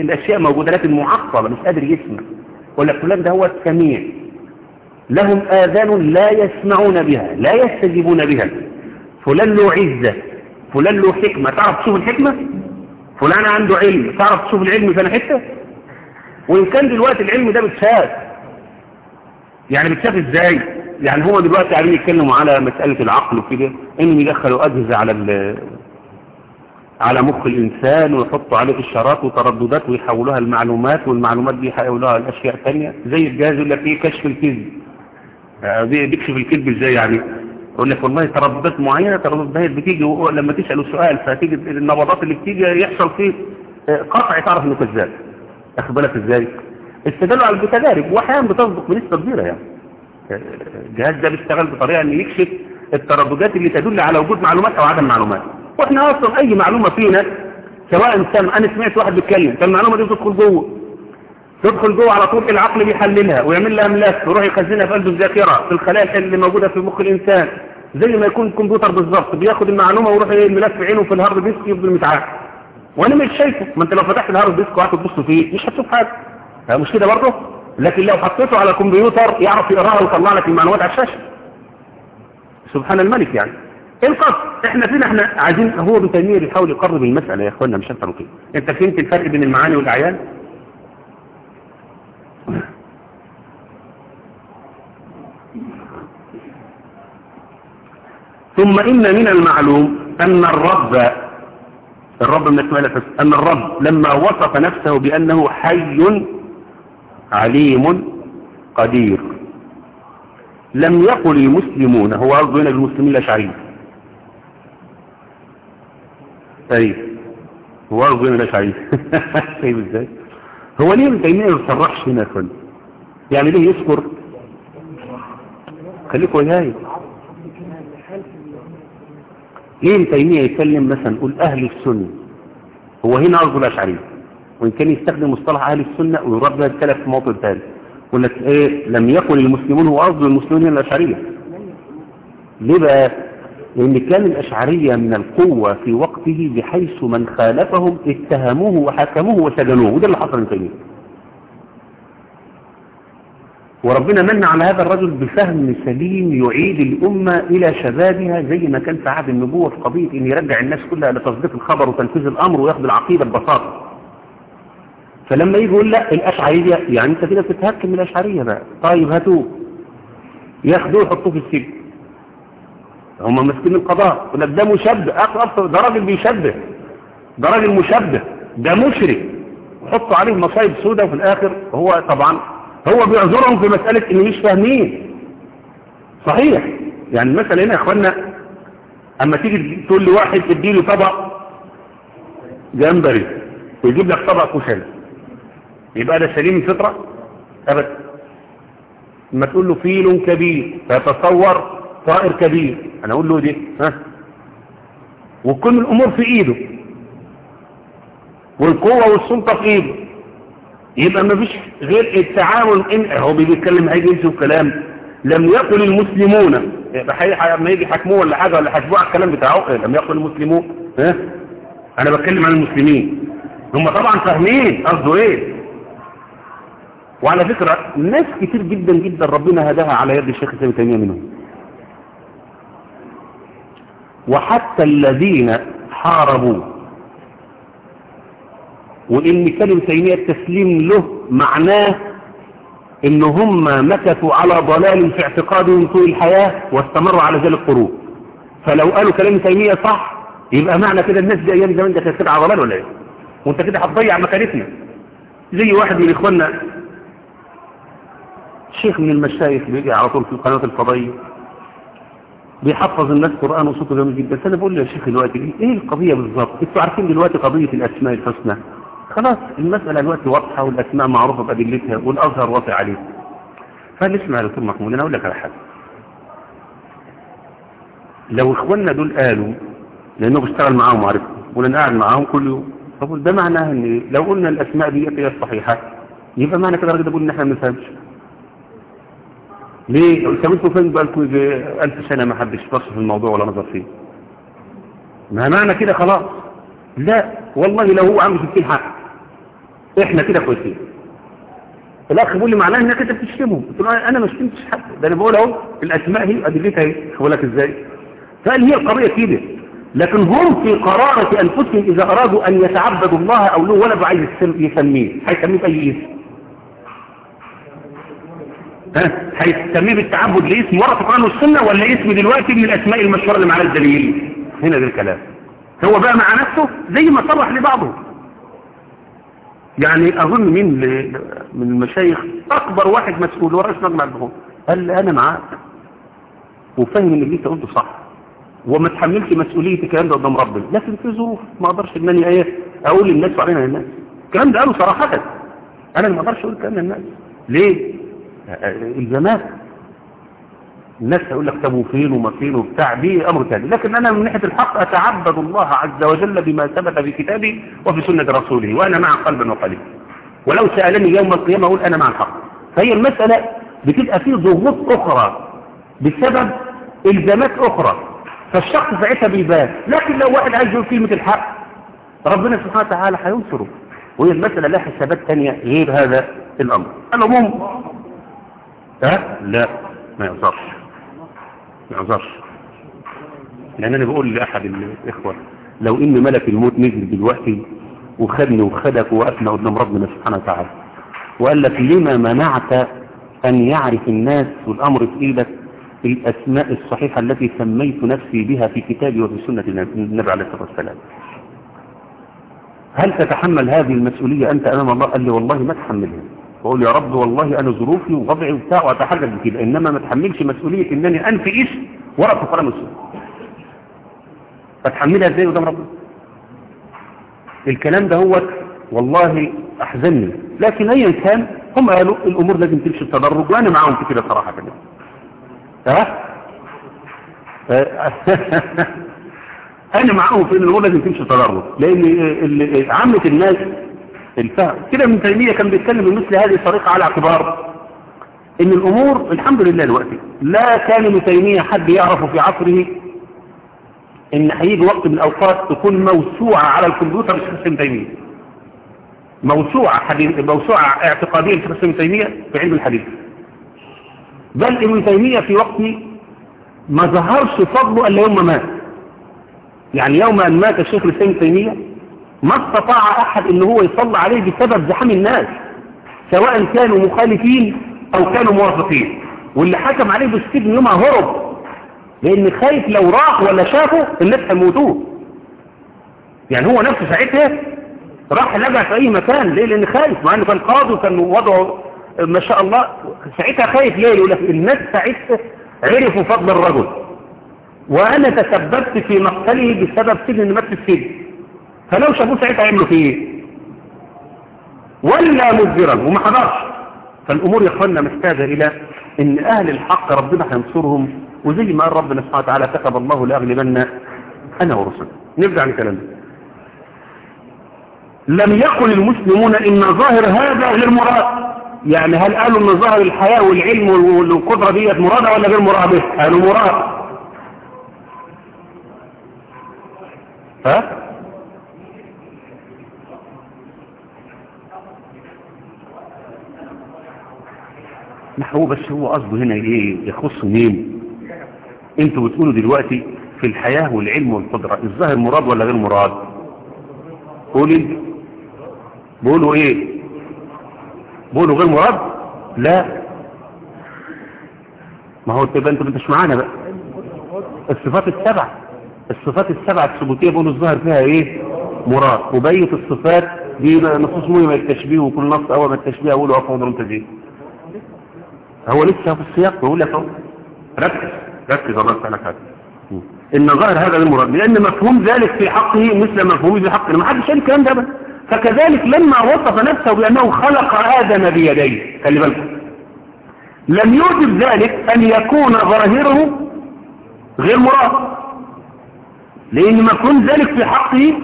الأشياء موجودة لكن معقبة مش قادر يسمع. ولا فلان ده هو السميع. لهم آذان لا يسمعون بها لا يستجيبون بها. فلان له عزة فلان له حكمة. تعرف تشوف الحكمة؟ فلان عنده علم تعرف تشوف العلم في حتة؟ وإن كان دلوقتي العلم ده بتشاف يعني بتشاف إزاي؟ يعني هو دلوقتي قاعدين يتكلموا على مسألة العقل وكده إنهم يدخلوا أجهزة على على مخ الإنسان ويحطوا عليه إشارات وترددات ويحولوها المعلومات والمعلومات دي يحولوها الأشياء الثانية زي الجهاز لك إيه كشف الكذب. بيكشف الكذب إزاي يعني؟ يقول لك والله ترددات معينة ترددات بتيجي لما تسأله سؤال فتيجي النبضات اللي بتيجي يحصل فيه قطع تعرف إنه كذاب. اخد بالك إزاي؟ استدلوا على التجارب وأحيانا بتصدق بنسبة كبيرة يعني. الجهاز ده بيشتغل بطريقة ان يكشف الترددات اللي تدل على وجود معلومات أو عدم معلومات. وإحنا أصلا أي معلومة فينا سواء سمع أنا سمعت واحد بيتكلم فالمعلومة دي تدخل جوه. تدخل جوه على طول العقل بيحللها ويعمل لها ملف ويروح يخزنها في قلب الذاكرة في الخلايا اللي موجودة في مخ الإنسان. زي ما يكون الكمبيوتر بالظبط بياخد المعلومة ويروح الملف في عينه في ال hard disk يفضل متعاق وأنا مش شايفه. ما أنت لو فتحت ال hard disk وقعدت تبص فيه مش هتشوف حاجة. مش كده برضه؟ لكن لو حطيته على كمبيوتر يعرف يقراها ويطلع لك المعلومات على الشاشة. سبحان الملك يعني. القصد إحنا فينا إحنا عايزين هو ابن تيمية بيحاول يقرب المسألة يا اخوانا مش أكتر كده أنت فهمت الفرق بين المعاني والأعيان؟ ثم إن من المعلوم أن الرب الرب من اسماء أن الرب لما وصف نفسه بأنه حي عليم قدير. لم يقل المسلمون هو قصده هنا بالمسلمين الأشعريين طيب هو قصده هنا الأشعريين (laughs) طيب إزاي؟ هو ليه ابن تيمية ما يصرحش هنا فندم يعني ليه يذكر؟ خليكوا وياي ليه ابن تيمية يتكلم مثلا يقول أهل السنة؟ هو هنا قصده الأشعري وإن كان يستخدم مصطلح أهل السنة ويرد بها في موطن ثاني. يقول لك إيه لم يقل المسلمون هو قصده المسلمين الأشعرية. ليه بقى؟ لأن كان الأشعرية من القوة في وقته بحيث من خالفهم اتهموه وحكموه وسجنوه. وده اللي حصل ابن تيمية وربنا من على هذا الرجل بفهم سليم يعيد الأمة إلى شبابها زي ما كان في عهد النبوة في قضية إن يرجع الناس كلها لتصديق الخبر وتنفيذ الأمر وياخذ العقيدة ببساطة. فلما يجي يقول لا الأشعرية يعني أنت كده بتتهكم من الأشعرية بقى. طيب هاتوه. ياخدوه يحطوه في السجن. هم ماسكين القضاء. يقول لك ده مشبه. أصلا ده راجل بيشبه. ده راجل مشبه. ده مشرك. وحطوا عليه مصايب سوداء وفي الآخر هو طبعا هو بيعذرهم في مسألة إن مش فاهمين. صحيح. يعني المسألة هنا يا اخوانا أما تيجي تقول لي واحد اديله طبق جمبري ويجيب لك طبق كشري. يبقى ده سليم الفطرة أبدا. اما تقول له فيل كبير فيتصور طائر كبير. أنا أقول له دي ها؟ وكل الأمور في إيده. والقوة والسلطة في إيده. يبقى ما فيش غير التعامل إن هو بيتكلم هيجي يمشي كلام. لم يقل المسلمون. يبقى لما يجي حكموه ولا حاجة ولا حسبوه على الكلام بتاعه. لم يقل المسلمون. ها؟ أنا بتكلم عن المسلمين. هم طبعا فاهمين قصده إيه. وعلى فكرة ناس كتير جدا جدا ربنا هداها على يد الشيخ ابن تيمية منهم. وحتى الذين حاربوا وإن كلمة تيمية التسليم له معناه إن هم مكثوا على ضلال في اعتقادهم طول الحياة واستمروا على ذلك قرون فلو قالوا كلام تيمية صح يبقى معنى كده الناس دي أيام زمان ده كانت على ضلال ولا إيه؟ وأنت كده هتضيع مكانتنا. زي واحد من إخواننا شيخ من المشايخ بيجي على طول في القناة الفضائية بيحفظ الناس قرآن وصوته جميل جدا. بس أنا بقول له يا شيخ دلوقتي إيه القضية بالظبط؟ أنتوا عارفين دلوقتي قضية الأسماء الحسنى. خلاص المسألة دلوقتي واضحة والأسماء معروفة بأدلتها والأظهر واقع عليه. فنسمع يا دكتور محمود أنا أقول لك على حاجة. لو إخواننا دول قالوا لأنه بيشتغل معاهم وعارفهم ولأن قاعد معاهم كل يوم فقول ده معناه إن لو قلنا الأسماء دي هي الصحيحة يبقى معنى كده الراجل ده بيقول إن إحنا ما بنفهمش. ليه؟ طب أنتوا فين بقالكم ألف سنة ما حدش بص في الموضوع ولا نظر فيه. ما معنى كده خلاص؟ لا والله لو هو عامل 60 حق إحنا كده كويسين. الأخ بيقول لي معناه إنك أنت بتشتمهم قلت له أنا ما شتمتش حد. ده أنا بقول أهو الأسماء هي ادلتها أهي بقول لك إزاي. فقال هي القضية كده لكن هم في قرارة أنفسهم إذا أرادوا أن يتعبدوا الله أو له ولد عايز يسميه. هيسميه بأي اسم؟ هيسميه بالتعبد لاسم ورا في القرآن والسنة ولا اسم دلوقتي من الأسماء المشهورة اللي معانا الدليل هنا ده الكلام. هو بقى مع نفسه زي ما صرح لبعضه. يعني أظن مين من المشايخ أكبر واحد مسؤول ورئيس مجمع البحوث قال لي أنا معاك. وفاهم إن اللي أنت قلته صح. وما تحملش مسؤولية الكلام ده قدام ربنا. لكن في ظروف ما أقدرش إن أنا إيه أقول للناس وعلينا للناس. الكلام ده قاله صراحة. أنا ما أقدرش أقول الكلام للناس. ليه؟ الزامات الناس هيقول لك طب وفين وما فين وبتاع دي أمر ثاني لكن أنا من ناحية الحق أتعبد الله عز وجل بما ثبت في كتابه وفي سنة رسوله وأنا مع قلبا وقلبا. ولو سألني يوم القيامة أقول أنا مع الحق. فهي المسألة بتبقى فيه ضغوط أخرى بسبب إلزامات أخرى. فالشخص ساعتها بيبان لكن لو واحد عايز يقول كلمة الحق ربنا سبحانه وتعالى هينصره. وهي المسألة لها حسابات ثانية غير هذا الأمر. العموم ها؟ لا ما يعذرش ما يعذرش لأن أنا بقول لأحد الإخوة لو إن ملك الموت نزل دلوقتي وخدني وخدك ووقفنا قدام ربنا سبحانه وتعالى وقال لك لما منعت أن يعرف الناس والأمر في إيدك الأسماء الصحيحة التي سميت نفسي بها في كتابي وفي سنة النبي عليه الصلاة والسلام. هل تتحمل هذه المسؤولية أنت أمام الله؟ قال لي والله ما تحملها. بقول يا رب والله أنا ظروفي ووضعي وبتاع وأتحدث بكده. إنما ما تحملش مسؤولية إنني أنفي اسم ورقة قرآن السنة فتحملها إزاي قدام ربنا؟ الكلام ده هو والله أحزنني. لكن أيا كان هم قالوا الأمور لازم تمشي التدرج وأنا معاهم في كده صراحة. كده ها؟ (laughs) أنا معاهم في أن الأمور لازم تمشي تدرج لأن عامة الناس الفهم. كده ابن تيمية كان بيتكلم بمثل هذه الطريقة على اعتبار إن الأمور الحمد لله دلوقتي لا كان ابن تيمية حد يعرفه في عصره إن هيجي وقت من الأوقات تكون موسوعة على الكمبيوتر لشخص ابن تيمية. موسوعة موسوعة اعتقادية لشخص ابن تيمية في علم الحديث. بل ابن تيمية في وقت ما ظهرش فضله إلا يوم ما. مات يعني يوم أن مات الشيخ ابن تيمية ما استطاع أحد ان هو يصلى عليه بسبب زحام الناس سواء كانوا مخالفين أو كانوا موافقين. واللي حكم عليه بالسجن يومها هرب لأن خايف لو راح ولا شافه الناس هيموتوه. يعني هو نفسه ساعتها راح لجأ في أي مكان ليه؟ لأن خايف مع إنه كان قاضي وكان وضعه ما شاء الله. ساعتها خايف ليه؟ يقول لك الناس ساعتها عرفوا فضل الرجل. وأنا تسببت في مقتله بسبب سجن مات في السجن فلو شافوه ساعتها يعملوا فيه إيه؟ ولا مجبرا وما حضرش. فالأمور يا اخوانا محتاجة إلى إن أهل الحق ربنا هينصرهم وزي ما قال ربنا سبحانه وتعالى كتب الله لأغلبن أنا ورسلي. نرجع لكلامنا لم يقل المسلمون إن ظاهر هذا غير مراد. يعني هل قالوا إن ظاهر الحياة والعلم والقدرة ديت مرادة ولا غير مرادة؟ قالوا مراد. ها؟ ما هو بس هو قصده هنا إيه؟ يخص مين؟ أنتوا بتقولوا دلوقتي في الحياة والعلم والقدرة الظاهر مراد ولا غير مراد؟ قول انت بقولوا إيه؟ بقولوا غير مراد؟ لا. ما هو تبقى أنتوا مش معانا بقى. الصفات السبعة الصفات السبعة الثبوتية بقولوا الظاهر فيها إيه؟ مراد. وبيت الصفات دي نصوص مهمة التشبيه وكل نص أول ما التشبيه اقوله افضل انت دي هو لسه في السياق بيقول لك أهو ركز ركز الله يسألك هذا إن ظاهر هذا المراد لأن مفهوم ذلك في حقه مثل مفهومه في حقه ما حدش قال الكلام ده فكذلك لما وصف نفسه بأنه خلق آدم بيديه خلي بالكم. لم يوجب ذلك أن يكون ظاهره غير مراد. لأن مفهوم ذلك في حقه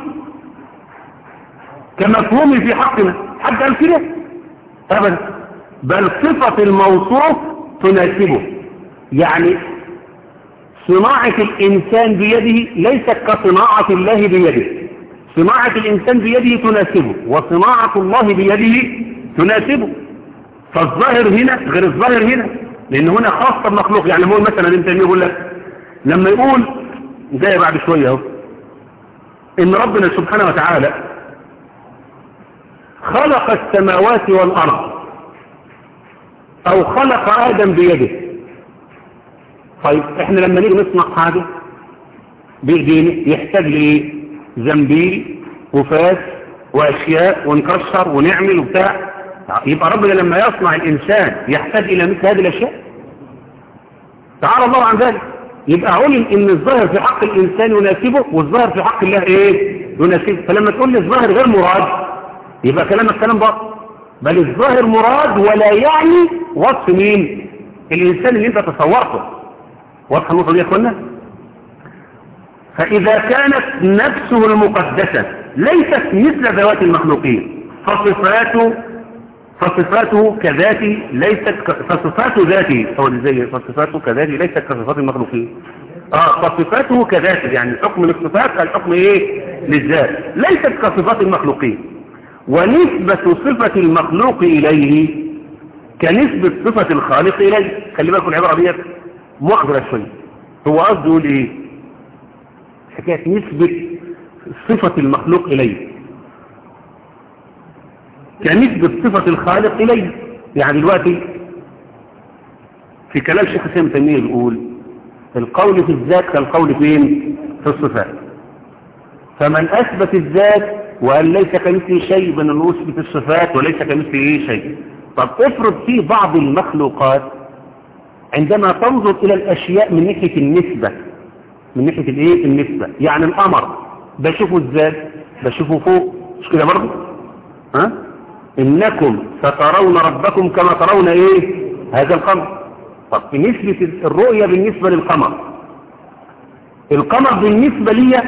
كمفهومه في حقنا. حد قال كده؟ ابدا. بل صفة الموصوف تناسبه. يعني صناعة الإنسان بيده ليست كصناعة الله بيده. صناعة الإنسان بيده تناسبه وصناعة الله بيده تناسبه. فالظاهر هنا غير الظاهر هنا لأن هنا خاصة بمخلوق يعني هو مثلا انت يقول لك لما يقول زي بعد شوية أهو إن ربنا سبحانه وتعالى خلق السماوات والأرض. أو خلق آدم بيده. طيب إحنا لما نيجي نصنع حاجة بإيدينا يحتاج لايه زنبيل وفاس وأشياء ونكسر ونعمل وبتاع يبقى ربنا لما يصنع الإنسان يحتاج إلى مثل هذه الأشياء؟ تعالى الله عن ذلك. يبقى علم إن الظاهر في حق الإنسان يناسبه والظاهر في حق الله إيه؟ يناسبه. فلما تقول لي الظاهر غير مراد يبقى كلامك كلام باطل. بل الظاهر مراد ولا يعني وصف مين؟ الإنسان اللي أنت تصورته. واضحة النقطة دي يا أخوانا؟ فإذا كانت نفسه المقدسة ليست مثل ذوات المخلوقين. فصفاته فصفاته كذاته ليست ك... فصفات ذاته هو إزاي؟ فصفاته كذاته ليست كصفات المخلوقين. آه فصفاته كذاته يعني الحكم للصفات الحكم إيه؟ للذات. ليست كصفات المخلوقين. ونسبة صفة المخلوق إليه كنسبة صفة الخالق إليه. خلي بالكم العبارة ديت معضلة شوية. هو قصده يقول إيه حكاية نسبة صفة المخلوق إليه. كنسبة صفة الخالق إليه. يعني دلوقتي في كلام شيخ حسين تيمية يقول القول في الذات كالقول فين؟ في الصفات. فمن أثبت الذات وقال ليس كمثله شيء من نثبت الصفات وليس كمثله شيء. طب افرض في بعض المخلوقات عندما تنظر إلى الأشياء من ناحية النسبة من ناحية الإيه؟ النسبة. يعني القمر بشوفه إزاي؟ بشوفه فوق. مش كده برضه؟ ها؟ إنكم سترون ربكم كما ترون إيه؟ هذا القمر. طب في نسبة الرؤية بالنسبة للقمر. القمر بالنسبة لي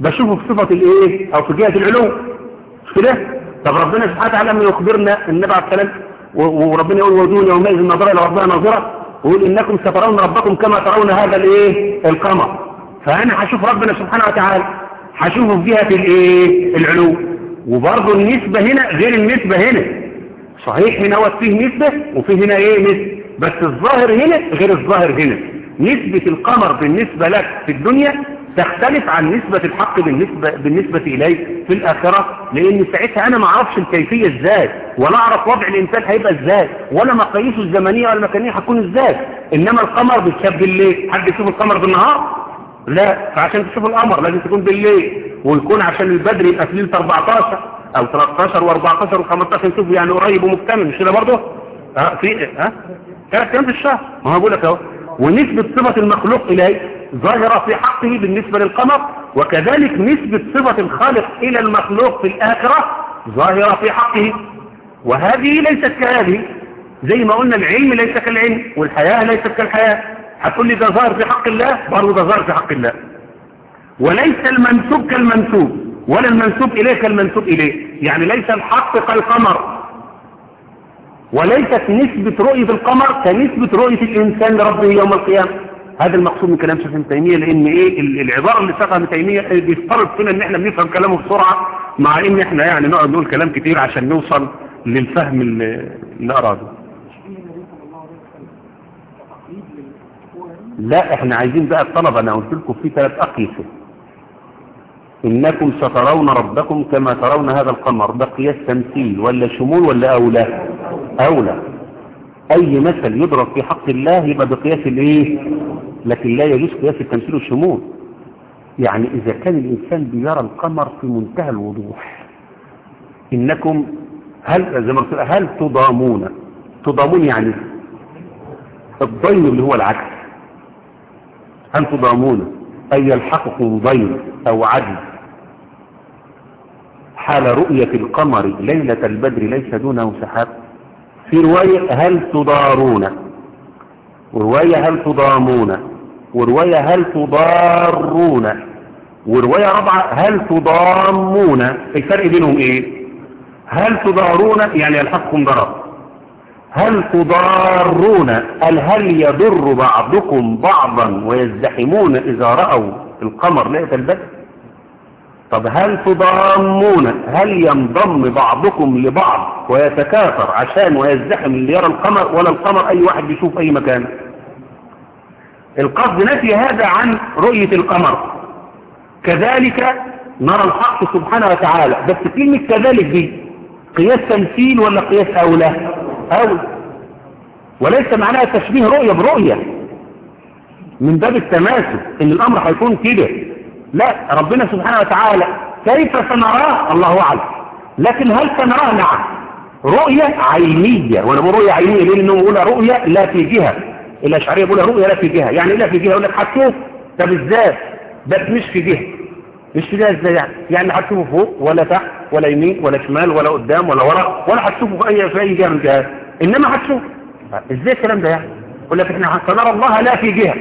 بشوفه في صفة الإيه؟ أو في جهة العلو. مش كده طب ربنا سبحانه وتعالى لما يخبرنا النبي عليه السلام وربنا يقول وجوه يومئذ نظرة إلى ربنا ناظرة ويقول إنكم سترون ربكم كما ترون هذا الإيه؟ القمر. فأنا هشوف ربنا سبحانه وتعالى هشوفه في جهة الإيه؟ العلو. وبرضه النسبة هنا غير النسبة هنا. صحيح هنا هو فيه نسبة وفيه هنا إيه؟ نسبة. بس الظاهر هنا غير الظاهر هنا. نسبة القمر بالنسبة لك في الدنيا تختلف عن نسبة الحق بالنسبة, بالنسبة إليه في الآخرة لأن ساعتها أنا ما أعرفش الكيفية إزاي ولا أعرف وضع الإنسان هيبقى إزاي ولا مقاييسه الزمنية ولا المكانية هتكون إزاي. إنما القمر بيتشاف بالليل حد يشوف القمر بالنهار؟ لا فعشان تشوف القمر لازم تكون بالليل ويكون عشان البدر يبقى في ليلة 14 أو 13 و14 و15 نشوف يعني قريب ومكتمل مش كده برضه؟ ها في ها ثلاث أيام في الشهر. ما هو بقول لك أهو. ونسبة صفة المخلوق إليه ظاهرة في حقه بالنسبة للقمر وكذلك نسبة صفة الخالق إلى المخلوق في الآخرة ظاهرة في حقه. وهذه ليست كهذه زي ما قلنا العلم ليس كالعلم والحياة ليست كالحياة. هتقول لي ده ظاهر في حق الله؟ برضه ده ظاهر في حق الله. وليس المنسوب كالمنسوب ولا المنسوب إليه كالمنسوب إليه. يعني ليس الحق كالقمر. وليست نسبة رؤية القمر كنسبة رؤية الإنسان لربه يوم القيامة. هذا المقصود من كلام شيخ ابن تيمية لأن إيه؟ العبارة اللي ساقها ابن تيمية بيفترض فينا إن إحنا بنفهم كلامه بسرعة مع إن إحنا يعني نقعد نقول كلام كتير عشان نوصل للفهم اللي, أراده. لا إحنا عايزين بقى الطلبة أنا قلت لكم في ثلاث أقيسة. إنكم سترون ربكم كما ترون هذا القمر ده قياس تمثيل ولا شمول ولا أولى؟ أولى. أي مثل يضرب في حق الله يبقى بقياس الإيه؟ لكن لا يجوز قياس التمثيل والشمول. يعني إذا كان الإنسان بيرى القمر في منتهى الوضوح إنكم هل زي ما قلت هل تضامون؟ تضامون يعني الضيم اللي هو العكس. هل تضامون؟ أي يلحقكم ضيم أو عدل حال رؤية القمر ليلة البدر ليس دونه سحاب. في رواية هل تضارون؟ ورواية هل تضامون؟ ورواية هل تضارون؟ ورواية رابعة هل تضامون؟ الفرق بينهم إيه؟ هل تضارون؟ يعني يلحقكم ضرر. هل تضارون؟ هل هل يضر بعضكم بعضا ويزدحمون إذا رأوا القمر ليلة البدر طب هل تضامون هل ينضم بعضكم لبعض ويتكاثر عشان ويزدحم اللي يرى القمر ولا القمر أي واحد بيشوف أي مكان؟ القصد نفي هذا عن رؤية القمر. كذلك نرى الحق سبحانه وتعالى. بس كلمة كذلك دي قياس تمثيل ولا قياس أولى؟ أولى. وليس معناها تشبيه رؤية برؤية. من باب التماثل إن الأمر هيكون كده. لا ربنا سبحانه وتعالى كيف سنراه؟ الله أعلم. لكن هل سنراه؟ نعم. رؤية عينية. وأنا بقول رؤية عينية ليه؟ بيقول رؤية لا في جهة. الاشعرية بيقول رؤية لا في جهة. يعني لا في جهة يقول لك هتشوف طب إزاي؟ بس مش في جهة. مش في جهة إزاي يعني؟ يعني هتشوفه فوق ولا تحت ولا يمين ولا شمال ولا قدام ولا ورا ولا هتشوفه في أي في أي جهة من الجهات. إنما هتشوف إزاي الكلام ده يعني؟ يقول لك إحنا سنرى الله لا في جهة.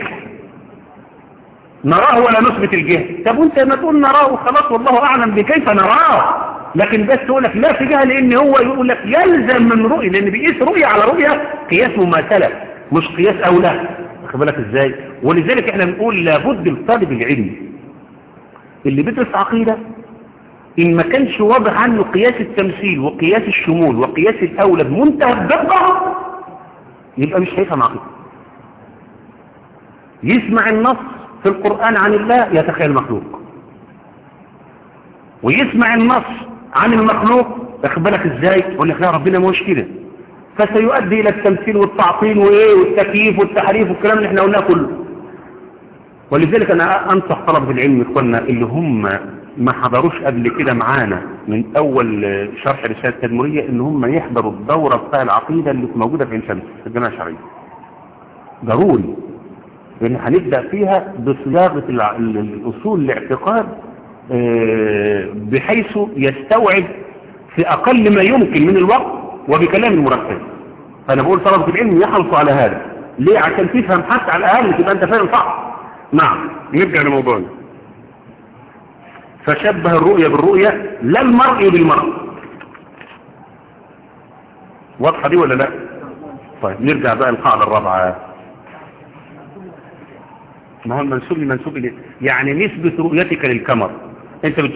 نراه ولا نثبت الجهة طب وانت ما تقول نراه وخلاص والله أعلم بكيف نراه. لكن بس تقول لك لا في جهة لأن هو يقول لك يلزم من رؤية لأن بيقيس رؤية على رؤية قياس مماثلة مش قياس اولى واخد بالك إزاي؟ ولذلك إحنا بنقول لابد لطالب العلم اللي بيدرس عقيدة إن ما كانش واضح عنه قياس التمثيل وقياس الشمول وقياس الأولى بمنتهى الدقة يبقى مش هيفهم عقيدة. يسمع النص في القرآن عن الله يتخيل مخلوق ويسمع النص عن المخلوق اخبرك إزاي؟ يقول لك لا ربنا مش كده. فسيؤدي إلى التمثيل والتعطيل وإيه والتكييف والتحريف والكلام اللي إحنا قلناه كله. ولذلك أنا أنصح طلبة العلم إخواننا اللي هم ما حضروش قبل كده معانا من أول شرح رسالة التدمرية إن هم يحضروا الدورة بتاع العقيدة اللي موجودة في عين شمس في الجامعة الشرعية. ضروري. لأن هنبدأ فيها بصياغة الأصول الاعتقاد بحيث يستوعب في أقل ما يمكن من الوقت وبكلام مركز فانا بقول طلبة العلم يحرصوا على هذا. ليه؟ عشان تفهم حتى على الأقل تبقى أنت فاهم صح. نعم نرجع لموضوعنا فشبه الرؤية بالرؤية لا المرء بالمرء. واضحة دي ولا لا؟ طيب نرجع بقى القاعدة الرابعة. ما هو المنسوب المنسوب يعني نسبة رؤيتك للقمر. أنت بت...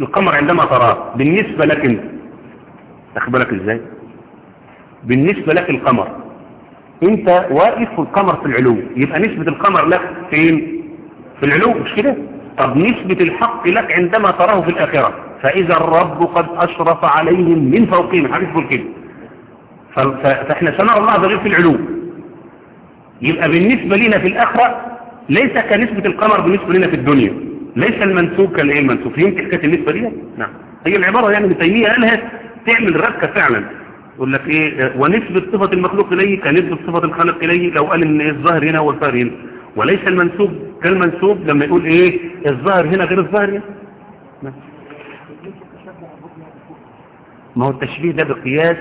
القمر عندما تراه بالنسبة لك أنت تخبرك إزاي؟ بالنسبة لك القمر. أنت واقف والقمر في العلو يبقى نسبة القمر لك فين؟ في العلو مش كده؟ طب نسبة الحق لك عندما تراه في الآخرة. فإذا الرب قد أشرف عليهم من فوقهم. حديث بول كده. فإحنا سنرى الله غير في العلو. يبقى بالنسبة لنا في الآخرة ليس كنسبة القمر بالنسبة لنا في الدنيا. ليس المنسوب كالإيه المنسوب؟ فهمت حكايه النسبة دي نعم. هي العبارة يعني ابن تيمية قالها تعمل ركة فعلا. يقول لك إيه؟ ونسبة صفة المخلوق إليه كنسبة صفة الخالق إليه لو قال إن الظاهر هنا هو الظاهر هنا. وليس المنسوب كالمنسوب لما يقول إيه؟ الظاهر هنا غير الظاهر. هنا ما هو التشبيه ده بقياس.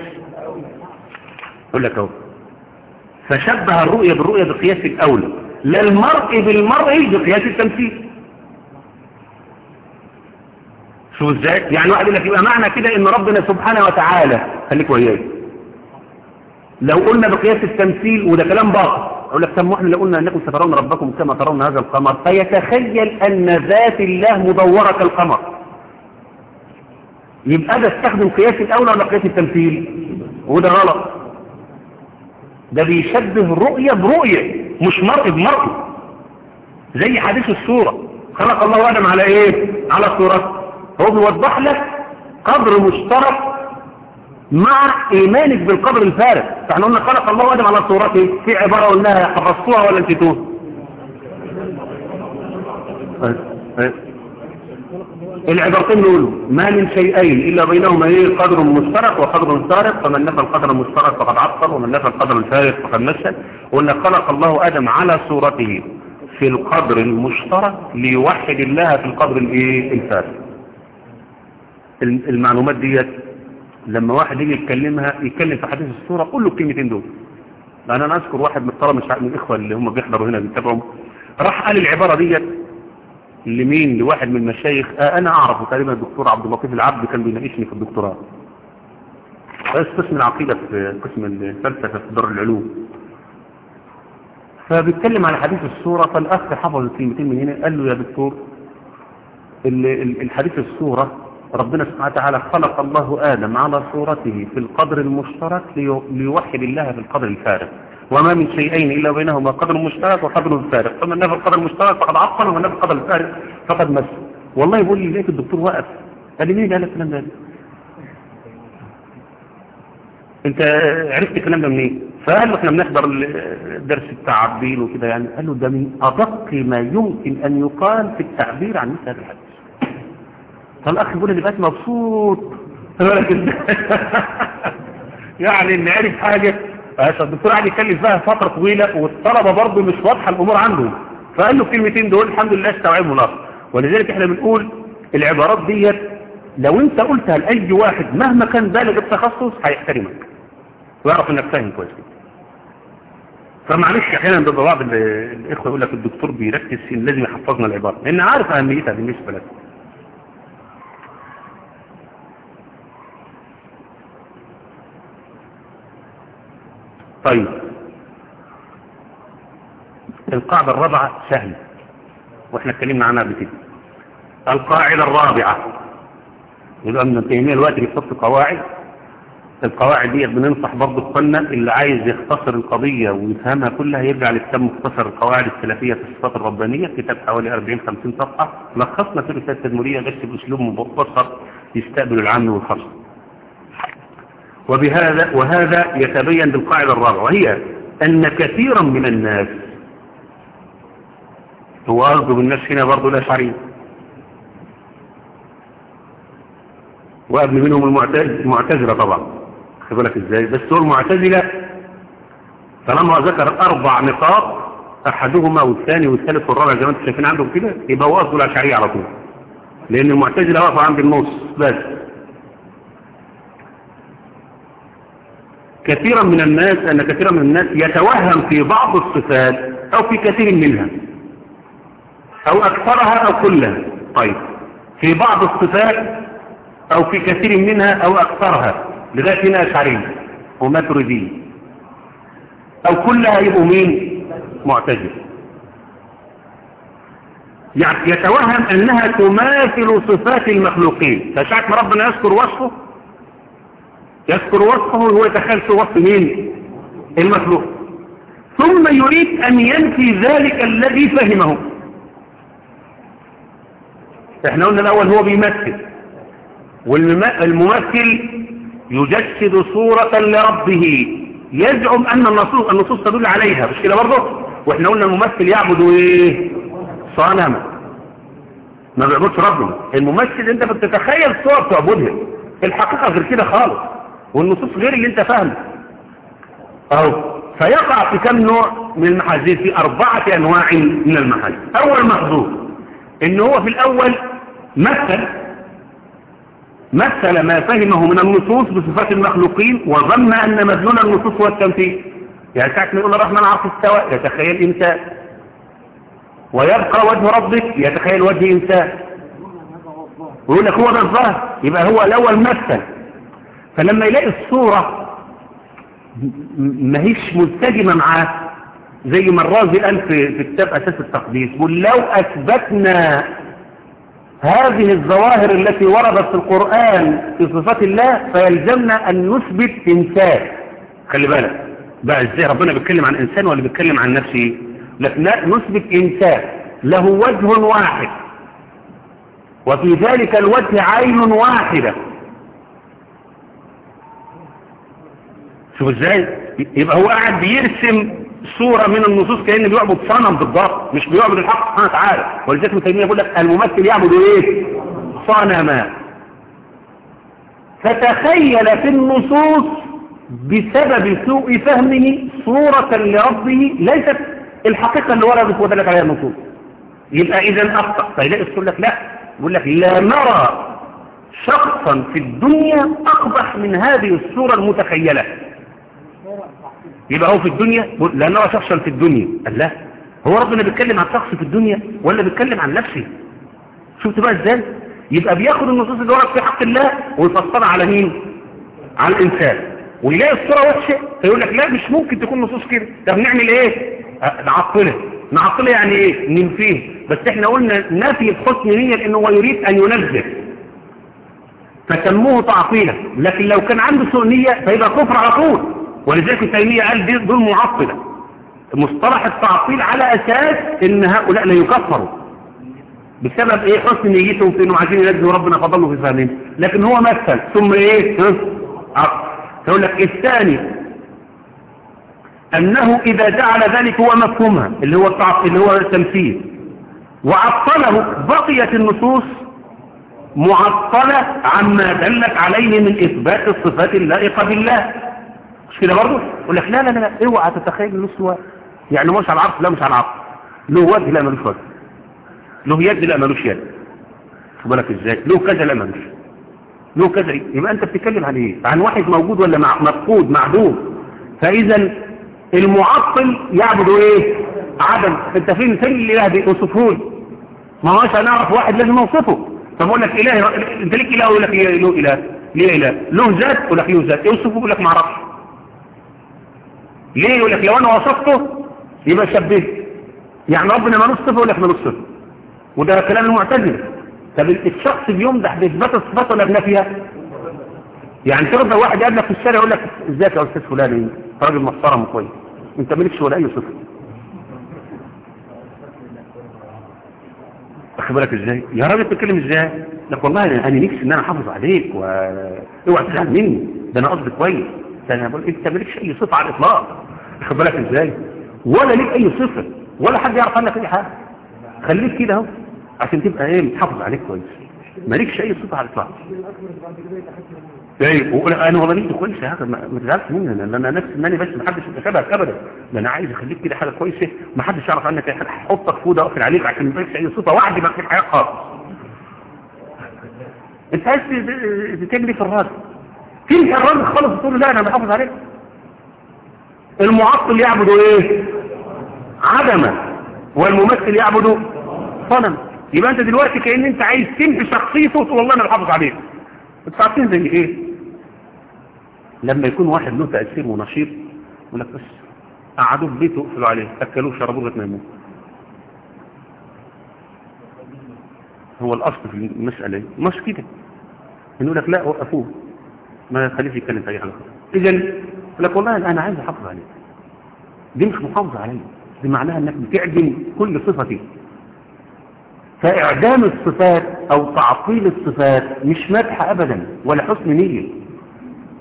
أقول لك أهو. فشبه الرؤية بالرؤية بقياس الأولى. لا المرء بالمرء بقياس التمثيل. شو إزاي؟ يعني واحد يقول لك يبقى معنى كده إن ربنا سبحانه وتعالى خليك وياي. لو قلنا بقياس التمثيل وده كلام باطل أقول لك طب إحنا لو قلنا انكم سترون ربكم كما ترون هذا القمر فيتخيل أن ذات الله مدورة كالقمر. يبقى ده استخدم قياس الأولى ولا قياس التمثيل؟ وده غلط. ده بيشبه رؤية برؤية. مش مرء بمرء زي حديث الصورة خلق الله آدم على إيه؟ على صورته هو بيوضح لك قدر مشترك مع إيمانك بالقدر الفارغ. فإحنا قلنا خلق الله آدم على صورته في عبارة قلناها حفظتوها ولا نسيتوها؟ العبارتين نقولوا ما من شيئين إلا بينهما إيه قدر مشترك وقدر فارق فمن نفى القدر المشترك فقد عطل ومن نفى القدر الفارق فقد مثل قلنا خلق الله آدم على صورته في القدر المشترك ليوحد الله في القدر الإيه؟ الفارق. المعلومات ديت لما واحد يجي يتكلمها يتكلم في حديث الصورة قول له الكلمتين دول. لأن أنا أذكر واحد من الطلبة من الإخوة اللي هم بيحضروا هنا بيتابعهم راح قال العبارة ديت لمين؟ لواحد من المشايخ آه أنا أعرفه تقريبا الدكتور عبد اللطيف العبد كان بيناقشني في الدكتوراه. رئيس قسم العقيدة في قسم الفلسفة في دار العلوم. فبيتكلم على حديث الصورة فالأخ حفظ الكلمتين من هنا قال له يا دكتور الحديث الصورة ربنا سبحانه وتعالى خلق الله آدم على صورته في القدر المشترك ليوحد الله في القدر الفارق وما من شيئين إلا بينهما قدر مشترك وقدر فارق. فمن نفى القدر المشترك فقد عطل ومن نفى القدر الفارق فقد مس. والله يقول لي ليك الدكتور وقف قال لي مين قال الكلام ده؟ أنت عرفت الكلام ده منين؟ فقال له إحنا بنحضر بتاع عبدين وكده يعني. قال له ده من أدق ما يمكن أن يقال في التعبير عن مثل هذا الحديث. فالاخ يقول لي بقيت مبسوط. (laughs) يعني ان عرف حاجة. الدكتور قاعد يتكلم فيها فترة طويلة والطلبة برضه مش واضحة الأمور عندهم فقال له الكلمتين دول الحمد لله استوعبهم الآخر ولذلك إحنا بنقول العبارات ديت لو أنت قلتها لأي واحد مهما كان بالغ التخصص هيحترمك. ويعرف إنك فاهم كويس جدا. فمعلش أحيانا بيبقى بعض الإخوة يقول لك الدكتور بيركز لازم يحفظنا العبارة لأن عارف أهميتها بالنسبة لك. طيب. القاعدة الرابعة سهلة وإحنا اتكلمنا عنها قبل كده. القاعدة الرابعة. يبقى ابن تيمية الوقت بيحط قواعد. القواعد دي بننصح برضه اخواننا اللي عايز يختصر القضية ويفهمها كلها يرجع لكتاب مختصر القواعد السلفية في الصفات الربانية. كتاب حوالي 40 50 صفحة. لخصنا في الرسالة التدمرية بس بأسلوب مبسط يستقبل العام والخاص وبهذا وهذا يتبين بالقاعدة الرابعة وهي أن كثيرا من الناس هو قصده بالناس هنا برضه الأشعرية وقبل منهم المعتزلة طبعا. خد بالك إزاي؟ بس هو المعتزلة طالما ذكر أربع نقاط أحدهما والثاني والثالث والرابع زي ما أنتم شايفين عندهم كده يبقى هو قصده الأشعرية على طول. لأن المعتزلة واقفة عند النص بس. كثيرا من الناس أن كثيرا من الناس يتوهم في بعض الصفات أو في كثير منها أو أكثرها أو كلها. طيب في بعض الصفات أو في كثير منها أو أكثرها. لغاية هنا أشعرية وما تريدين أو كلها يبقوا مين؟ معتزل. يعني يتوهم أنها تماثل صفات المخلوقين. ما ربنا يذكر وصفه؟ يذكر وصفه وهو يتخيل في وصف مين؟ المخلوق. ثم يريد أن ينفي ذلك الذي فهمه. إحنا قلنا الأول هو بيمثل. والممثل يجسد صورة لربه. يزعم أن النصوص, النصوص تدل عليها. مش كده برضه؟ وإحنا قلنا الممثل يعبد إيه؟ صنما. ما بيعبدش ربنا. الممثل أنت بتتخيل صور تعبدها. الحقيقة غير كده خالص. والنصوص غير اللي انت فاهمه. أهو. فيقع في كم نوع من المحاذير؟ في أربعة أنواع من المحاذير. أول محظور إن هو في الأول مثل مثل ما فهمه من النصوص بصفات المخلوقين وظن أن مدلول النصوص هو التمثيل. يعني ساعة ما يقول الرحمن عرف استوى يتخيل إنسان ويبقى وجه ربك يتخيل وجه إنسان ويقول لك هو ده الظاهر يبقى هو الأول مثل. فلما يلاقي الصورة ما هيش ملتزمة معاه زي ما الرازي قال في, كتاب أساس التقديس لو أثبتنا هذه الظواهر التي وردت في القرآن في صفات الله فيلزمنا أن نثبت إنسان. خلي بالك. بقى إزاي؟ ربنا بيتكلم عن إنسان ولا بيتكلم عن نفسه؟ لكن نثبت إنسان. له وجه واحد. وفي ذلك الوجه عين واحدة. شوف إزاي؟ يبقى هو قاعد بيرسم صورة من النصوص كأنه بيعبد صنم بالضبط مش بيعبد الحق سبحانه وتعالى ولذلك تيمية يقول لك الممثل يعبد إيه؟ صنما. فتخيل في النصوص بسبب سوء فهمه صورة لربه ليست الحقيقة اللي وردت ودلت عليها النصوص. يبقى اذا أخطأ. فيلاقي يقول لك لا يقول لك لا نرى شخصا في الدنيا أقبح من هذه الصورة المتخيلة. يبقى هو في الدنيا نرى شخصا في الدنيا. قال لا. هو ربنا بيتكلم عن شخص في الدنيا ولا بيتكلم عن نفسه؟ شفت بقى إزاي؟ يبقى بياخد النصوص اللي ورد في حق الله ويفسرها على مين؟ على الإنسان. ويلاقي الصورة وحشة فيقول لك لا مش ممكن تكون نصوص كده. طب نعمل إيه؟ نعطله نعطله يعني إيه؟ ننفيه بس إحنا قلنا نفي بحسن نيه لأنه هو يريد أن ينزه. فسموه تعطيلا لكن لو كان عنده سوء نية فيبقى كفر على طول. ولذلك التيمية قال دول معطلة مصطلح التعطيل على أساس إن هؤلاء لا يكفروا. بسبب إيه؟ حسن نيتهم في انهم عايزين ينزلوا ربنا فضلوا في فهمهم لكن هو مثل. ثم إيه؟ عطل يقول لك الثاني أنه إذا جعل ذلك هو مفهومها اللي هو اللي هو التمثيل. وعطله بقيت النصوص معطلة عما دلت عليه من إثبات الصفات اللائقة بالله. مش كده برضه؟ يقول لك لا لا لا اوعى تتخيل إنه سواء يعني مش على العرض؟ لا مش على العرض. له وجه لا ملوش وجه. له يد لا ملوش يد. خد بالك إزاي؟ له كذا لا ملوش. له كذا. يبقى أنت بتتكلم عن إيه؟ عن واحد موجود ولا مفقود معدوم. فإذا المعطل يعبد إيه؟ عدم. أنت فين؟ فين الاله بيوصفه لي ما هوش هنعرف واحد لازم أوصفه. طب أقول لك إله أنت ليك إله يقول لك له إله؟ ليه إله؟ له ذات يقول لك له ذات؟ يوصفه يقول لك ما أعرفش. ليه يقول لك لو أنا وصفته يبقى شبهت. يعني ربنا مالوش صفه يقول لك مالوش صفه وده كلام المعتزلة. طب الشخص بيمدح باثبات الصفات ولا بنفيها يعني ترضى واحد يقابلك في الشارع يقول لك ازيك يا أستاذ فلان؟ انت راجل محترم وكويس. أنت مالكش ولا أي صفة. واخد بالك إزاي؟ يا راجل بتتكلم إزاي؟ لك والله أنا نفسي إن أنا أحافظ عليك واوعى تزعل مني. ده أنا قصدي كويس. أنا بقول أنت مالكش أي صفة على الإطلاق. واخد بالك إزاي؟ ولا ليك أي صفة. ولا حد يعرف عنك أي حاجة. خليك كده أهو عشان تبقى إيه متحافظ عليك كويس. مالكش أي صفة على الإطلاق. إيه وقول أنا والله نفسي كويس يا أخي. ما تزعلش مني. لأن أنا نفسي انني بس ما حدش يتشابهك ابدا. ده أنا عايز أخليك كده حاجة كويسة. ما حدش يعرف عنك أي حاجة. هحطك فوده وأقفل عليك عشان ما يبقاش أي صفة. واحدة ما في الحياة خالص. أنت عايز تجري في الراجل. تمشي الراجل خالص تقول له لا أنا بحافظ عليك المعطل يعبد إيه؟ عدما والممثل يعبد صنم يبقى أنت دلوقتي كأن أنت عايز تمحي شخصيته وتقول والله أنا بحافظ عليه. انت عارفين زي إيه؟ لما يكون واحد له تأثير ونشيط يقول لك بس قعدوه في بيته وقفلوا عليه أكلوه شربوه لغاية ما يموت. هو الأصل في المسألة. مش كده. يقول لك لا وقفوه. ما تخليش يتكلم في حاجة اذا يقول لك والله أنا عايز أحافظ عليه دي مش محافظة عليه دي معناها أنك بتعدم كل صفتي. فإعدام الصفات أو تعطيل الصفات مش مدح ابدا ولا حسن نية.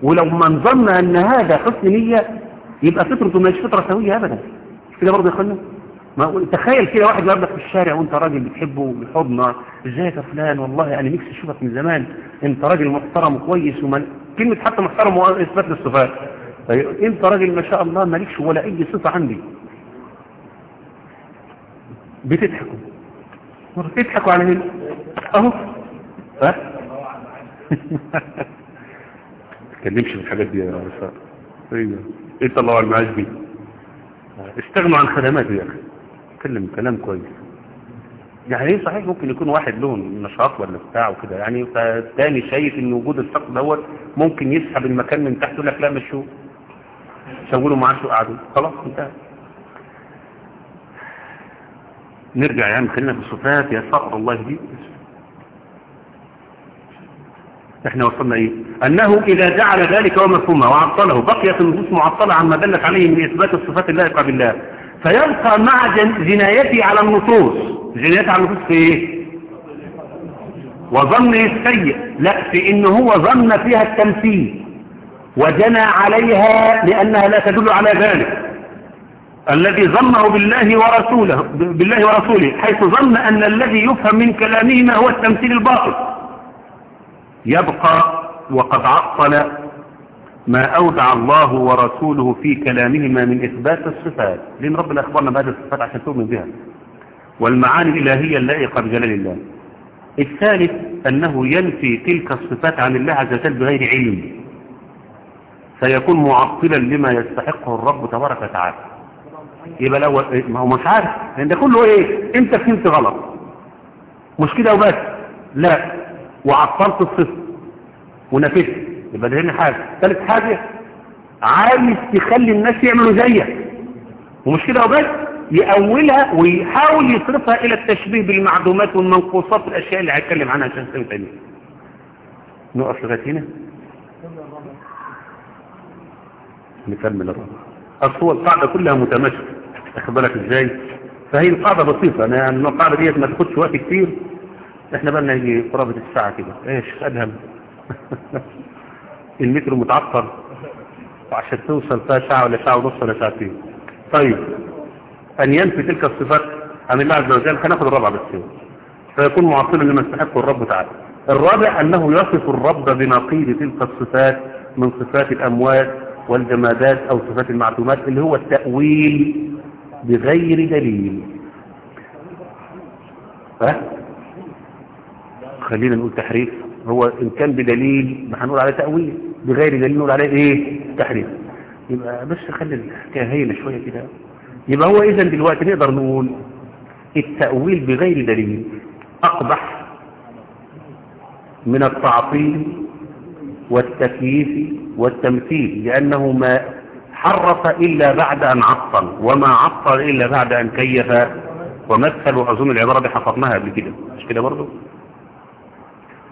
ولو من ظن أن هذا حسن نية يبقى فطرته مش فطرة سوية ابدا. مش كده برضه يا اخوانا ما تخيل كده واحد يقابلك في الشارع وانت راجل بتحبه بحضنه ازيك يا فلان؟ والله أنا نفسي أشوفك من زمان انت راجل محترم وكويس ومن كلمة حتى محترم واثبات للصفات. انت راجل ما شاء الله مالكش ولا أي صفة عندي. بتضحكوا. تضحكوا على هنا أهو. ها؟ (laughs) تكلمش في الحاجات دي يا رسال أيوه انت الله على المعاش دي؟ استغنوا عن خدماتي يا أخي. اتكلم كلام كويس. يعني إيه صحيح ممكن يكون واحد له نشاط ولا بتاع وكده يعني فالتاني شايف إن وجود الشخص دوت ممكن يسحب المكان من تحت يقول لك لا مشوه. شغلوا معاه شو قعدوا خلاص انتهى. نرجع يعني خلينا في الصفات يا صقر الله دي إحنا وصلنا إيه؟ أنه إذا جعل ذلك ومفهومه وعطله. بقيت النصوص معطلة عما دلت عليه من إثبات الصفات اللائقه بالله. فيبقى مع جنايته على النصوص. جنايته على النصوص في إيه؟ وظنه السيء. لا في إن هو ظن فيها التمثيل. وجنى عليها لأنها لا تدل على ذلك. الذي ظنه بالله ورسوله بالله ورسوله حيث ظن أن الذي يفهم من كلامهما هو التمثيل الباطل. يبقى وقد عطل ما أودع الله ورسوله في كلامهما من إثبات الصفات. لأن ربنا أخبرنا بهذه الصفات عشان تؤمن بها. والمعاني الإلهية اللائقة بجلال الله. الثالث أنه ينفي تلك الصفات عن الله عز وجل بغير علم. فيكون معطلا لما يستحقه الرب تبارك وتعالى. يبقى لو ما هو مش عارف. لأن ده كله إيه؟ أنت فهمت غلط. مش كده وبس. لا. وعطلت الصفة. ونفيت يبقى ده هنا حاجة. ثالث حاجة عايز تخلي الناس يعملوا زيك. ومش كده وبس يأولها ويحاول يصرفها إلى التشبيه بالمعدومات والمنقوصات والأشياء اللي هيتكلم عنها عشان سنة تانية نقف لغاية هنا؟ نكمل الرابع. أصل هو القاعدة كلها متماشية. أخد بالك إزاي؟ فهي القاعدة بسيطة. أنا القاعدة ديت ما تاخدش وقت كتير. إحنا بقى يجي قرابة الساعة كده. إيش؟ أدهم. (laughs) المترو متعطل وعشان توصل فيها ساعة ولا ساعة ونص ولا ساعتين. طيب أن ينفي تلك الصفات عن الله عز وجل؟ هناخد الرابع بس فيكون معطلا لما استحقه الرب تعالى. الرابع أنه يصف الرب بنقيض تلك الصفات من صفات الأموات والجمادات أو صفات المعلومات اللي هو التأويل بغير دليل. ها؟ خلينا نقول تحريف. هو إن كان بدليل ما هنقول عليه تأويل. بغير دليل نقول عليه إيه؟ تحريف يبقى بس خلي الحكاية هينة شوية كده. يبقى هو إذا دلوقتي نقدر نقول التأويل بغير دليل أقبح من التعطيل والتكييف والتمثيل لأنه ما حرف إلا بعد أن عطل وما عطل إلا بعد أن كيف ومثل وأظن العبارة دي حفظناها قبل كده. مش كده برضه؟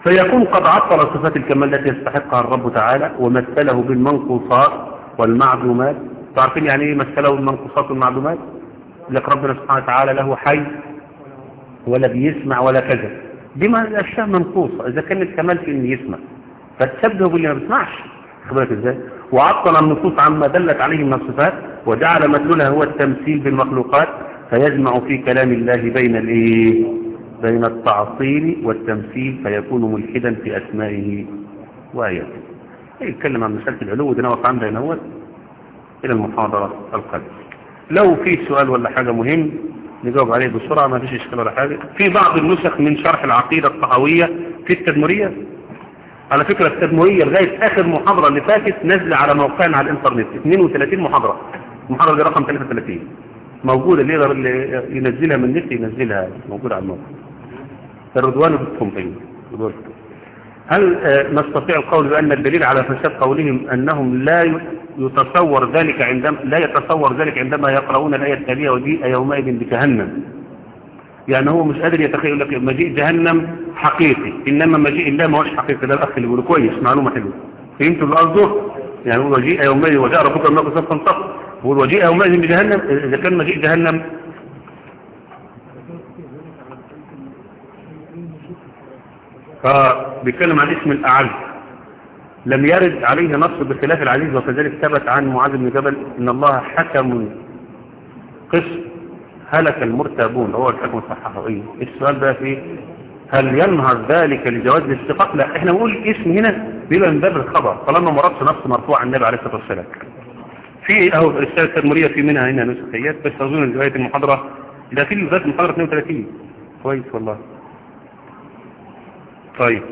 فيكون قد عطل صفات الكمال التي يستحقها الرب تعالى ومثله بالمنقوصات والمعدومات. تعرفين يعني إيه مثله بالمنقوصات والمعدومات؟ لك ربنا سبحانه وتعالى له حي ولا بيسمع ولا كذا دي ما الأشياء منقوصة إذا كان الكمال في إن يسمع. فتشبهه باللي ما بيسمعش. خبرك إزاي؟ وعطل النصوص عما دلت عليه من الصفات وجعل مدلولها هو التمثيل بالمخلوقات. فيجمع في كلام الله بين الإيه؟ بين التعطيل والتمثيل فيكون ملحدا في أسمائه وآياته. يتكلم عن مسألة العلو ده نوقف عندها نوت إلى المحاضرة القادمة. لو في سؤال ولا حاجة مهم نجاوب عليه بسرعة ما فيش إشكال ولا حاجة. في بعض النسخ من شرح العقيدة الطحاويه في التدمرية. على فكرة التدمرية لغاية آخر محاضرة اللي فاتت نازلة على موقعنا على الإنترنت. 32 محاضرة. المحاضرة دي رقم 33 موجودة اللي يقدر اللي ينزلها من النت ينزلها موجودة على الموقع. الرضوان بالكمبين هل آه، نستطيع القول بأن الدليل على فساد قولهم أنهم لا يتصور ذلك عندما لا يتصور ذلك عندما يقرؤون الآية التالية وجيء يومئذ بجهنم؟ يعني هو مش قادر يتخيل لك مجيء جهنم حقيقي إنما مجيء الله ما هوش حقيقي ده الأخ اللي بيقول كويس معلومة حلوة. فهمتوا اللي قصده؟ يعني هو وجيء يومئذ وجاء ربك الملك صفا صفا. هو وجيء يومئذ بجهنم إذا كان مجيء جهنم فبيتكلم عن اسم الأعز. لم يرد عليه نص بخلاف العزيز وكذلك ثبت عن معاذ بن جبل إن الله حكم قسط هلك المرتابون. هو الحكم صححه إيه السؤال بقى في هل ينهر ذلك لجواز الاستقاق؟ لا إحنا بنقول اسم هنا بيبقى من باب الخبر طالما ما ربط نص مرفوع عن النبي عليه الصلاة والسلام. في أهو الرساله التدمريه في منها هنا نسخيات بس أظن ان روايه المحاضرة ده في ذات المحاضرة 32 كويس والله. طيب.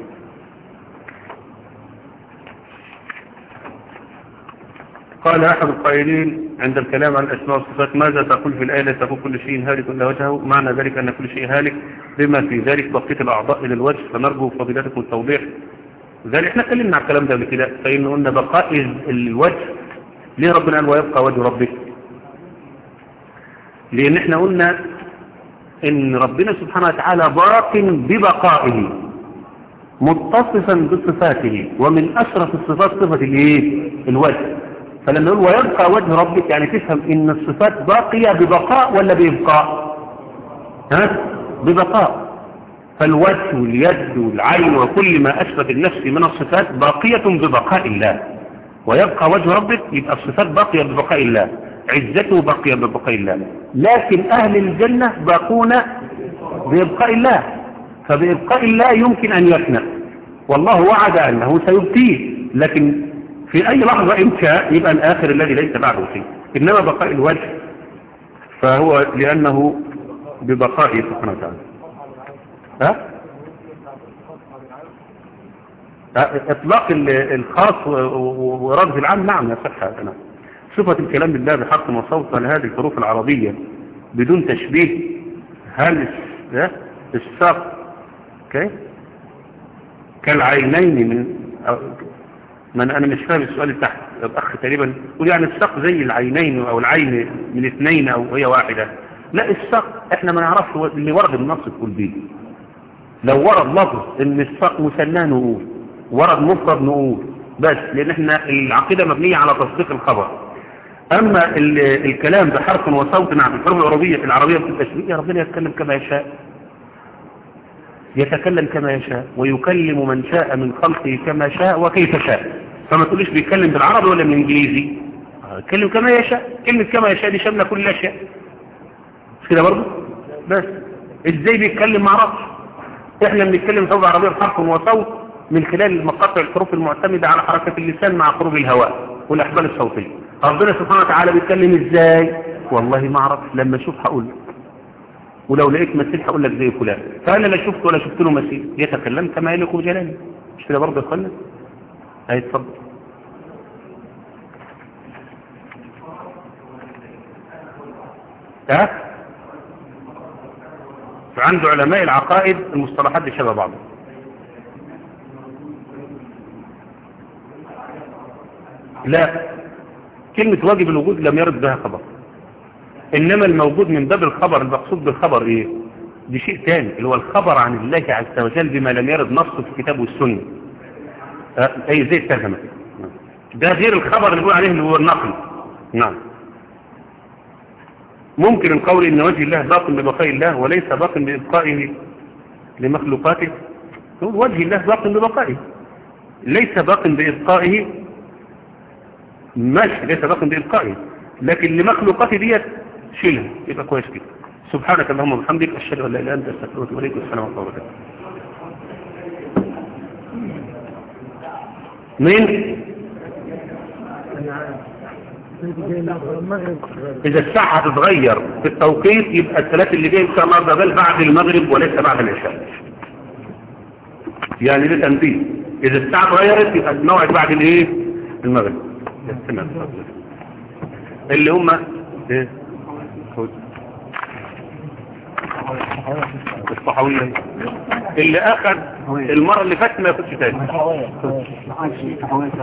قال أحد القائلين عند الكلام عن الأسماء والصفات ماذا تقول في الآية تقول كل شيء هالك إلا وجهه؟ معنى ذلك أن كل شيء هالك بما في ذلك بقية الأعضاء إلى الوجه فنرجو فضيلتكم التوضيح ذلك. إحنا اتكلمنا عن الكلام ده قبل كده فإن قلنا بقاء الوجه ليه ربنا قال ويبقى وجه ربك؟ لأن إحنا قلنا إن ربنا سبحانه وتعالى باق ببقائه. متصفا بصفاته ومن أشرف الصفات صفة الإيه؟ الوجه. فلما يقول ويبقى وجه ربك يعني تفهم إن الصفات باقية ببقاء ولا بإبقاء؟ ها؟ ببقاء. فالوجه واليد والعين وكل ما أشبه النفس من الصفات باقية ببقاء الله. ويبقى وجه ربك يبقى الصفات باقية ببقاء الله. عزته باقية ببقاء الله. لكن أهل الجنة باقون بإبقاء الله. فبإبقاء الله يمكن أن يفنى. والله وعد أنه سيبقيه. لكن في أي لحظة إن شاء يبقى الآخر الذي ليس بعده شيء. إنما بقاء الوجه. فهو لأنه ببقائه سبحانه وتعالى. ها؟ إطلاق الخاص ورد العام. نعم يصح هذا صفة الكلام بالله بحق وصوت لهذه الحروف العربية بدون تشبيه. هل الساق كيف كالعينين من من أنا مش فاهم السؤال اللي تحت الأخ تقريبا يقول يعني الساق زي العينين أو العين من اثنين أو هي واحدة. لا الساق إحنا ما نعرفش اللي ورد النص تقول بيه لو ورد لفظ إن الساق مثنى نقول ورد مفرد نقول بس لأن إحنا العقيدة مبنية على تصديق الخبر. أما الكلام بحرف وصوت نعم الحروف العربية في العربية في التشبيه ربنا يتكلم كما يشاء. يتكلم كما يشاء ويكلم من شاء من خلقه كما شاء وكيف شاء. فما تقوليش بيتكلم بالعربي ولا بالإنجليزي. يتكلم كما يشاء كلمة كما يشاء دي شاملة كل الاشياء مش كده برضه؟ بس. إزاي بيتكلم ما أعرفش إحنا بنتكلم صوت عربيه بحرف وصوت من خلال مقاطع الحروف المعتمدة على حركة اللسان مع خروج الهواء والاحبال الصوتية. ربنا سبحانه وتعالى بيتكلم إزاي؟ والله ما أعرف لما أشوف هقول. ولو لقيت مثيل هقول لك زي فلان. فأنا لا شفت ولا شفت له مثيل يتكلم كما يليق بجلاله مش كده برضه يا اخوانا أي اتفضل. ها؟ فعند علماء العقائد المصطلحات دي شبه بعض. لا. كلمة واجب الوجود لم يرد بها خبر. إنما الموجود من باب الخبر المقصود بالخبر إيه؟ دي شيء تاني اللي هو الخبر عن الله عز وجل بما لم يرد نصه في الكتاب والسنة. آه، أي زي الترجمة ده غير الخبر اللي بيقول عليه اللي هو النقل. نعم. ممكن القول إن وجه الله باق ببقاء الله وليس باق بإبقائه لمخلوقاته. نقول وجه الله باق ببقائه. ليس باق بإبقائه. ماشي ليس باق بإبقائه. لكن لمخلوقاته ديت شيلها. يبقى كويس كده سبحانك اللهم وبحمدك أشهد أن لا إله إلا أنت أستغفرك وأتوب إليك والسلام عليكم ورحمة الله مين؟ إذا الساعة هتتغير في التوقيت يبقى الثلاث اللي جاي إن شاء الله بعد المغرب وليس بعد العشاء. يعني ده تنبيه. إذا الساعة اتغيرت يبقى الموعد بعد الإيه؟ المغرب. تمام اللي هم إيه؟ الصحوية. اللي أخذ المرة اللي فاتت ما ياخدش تاني. حوالي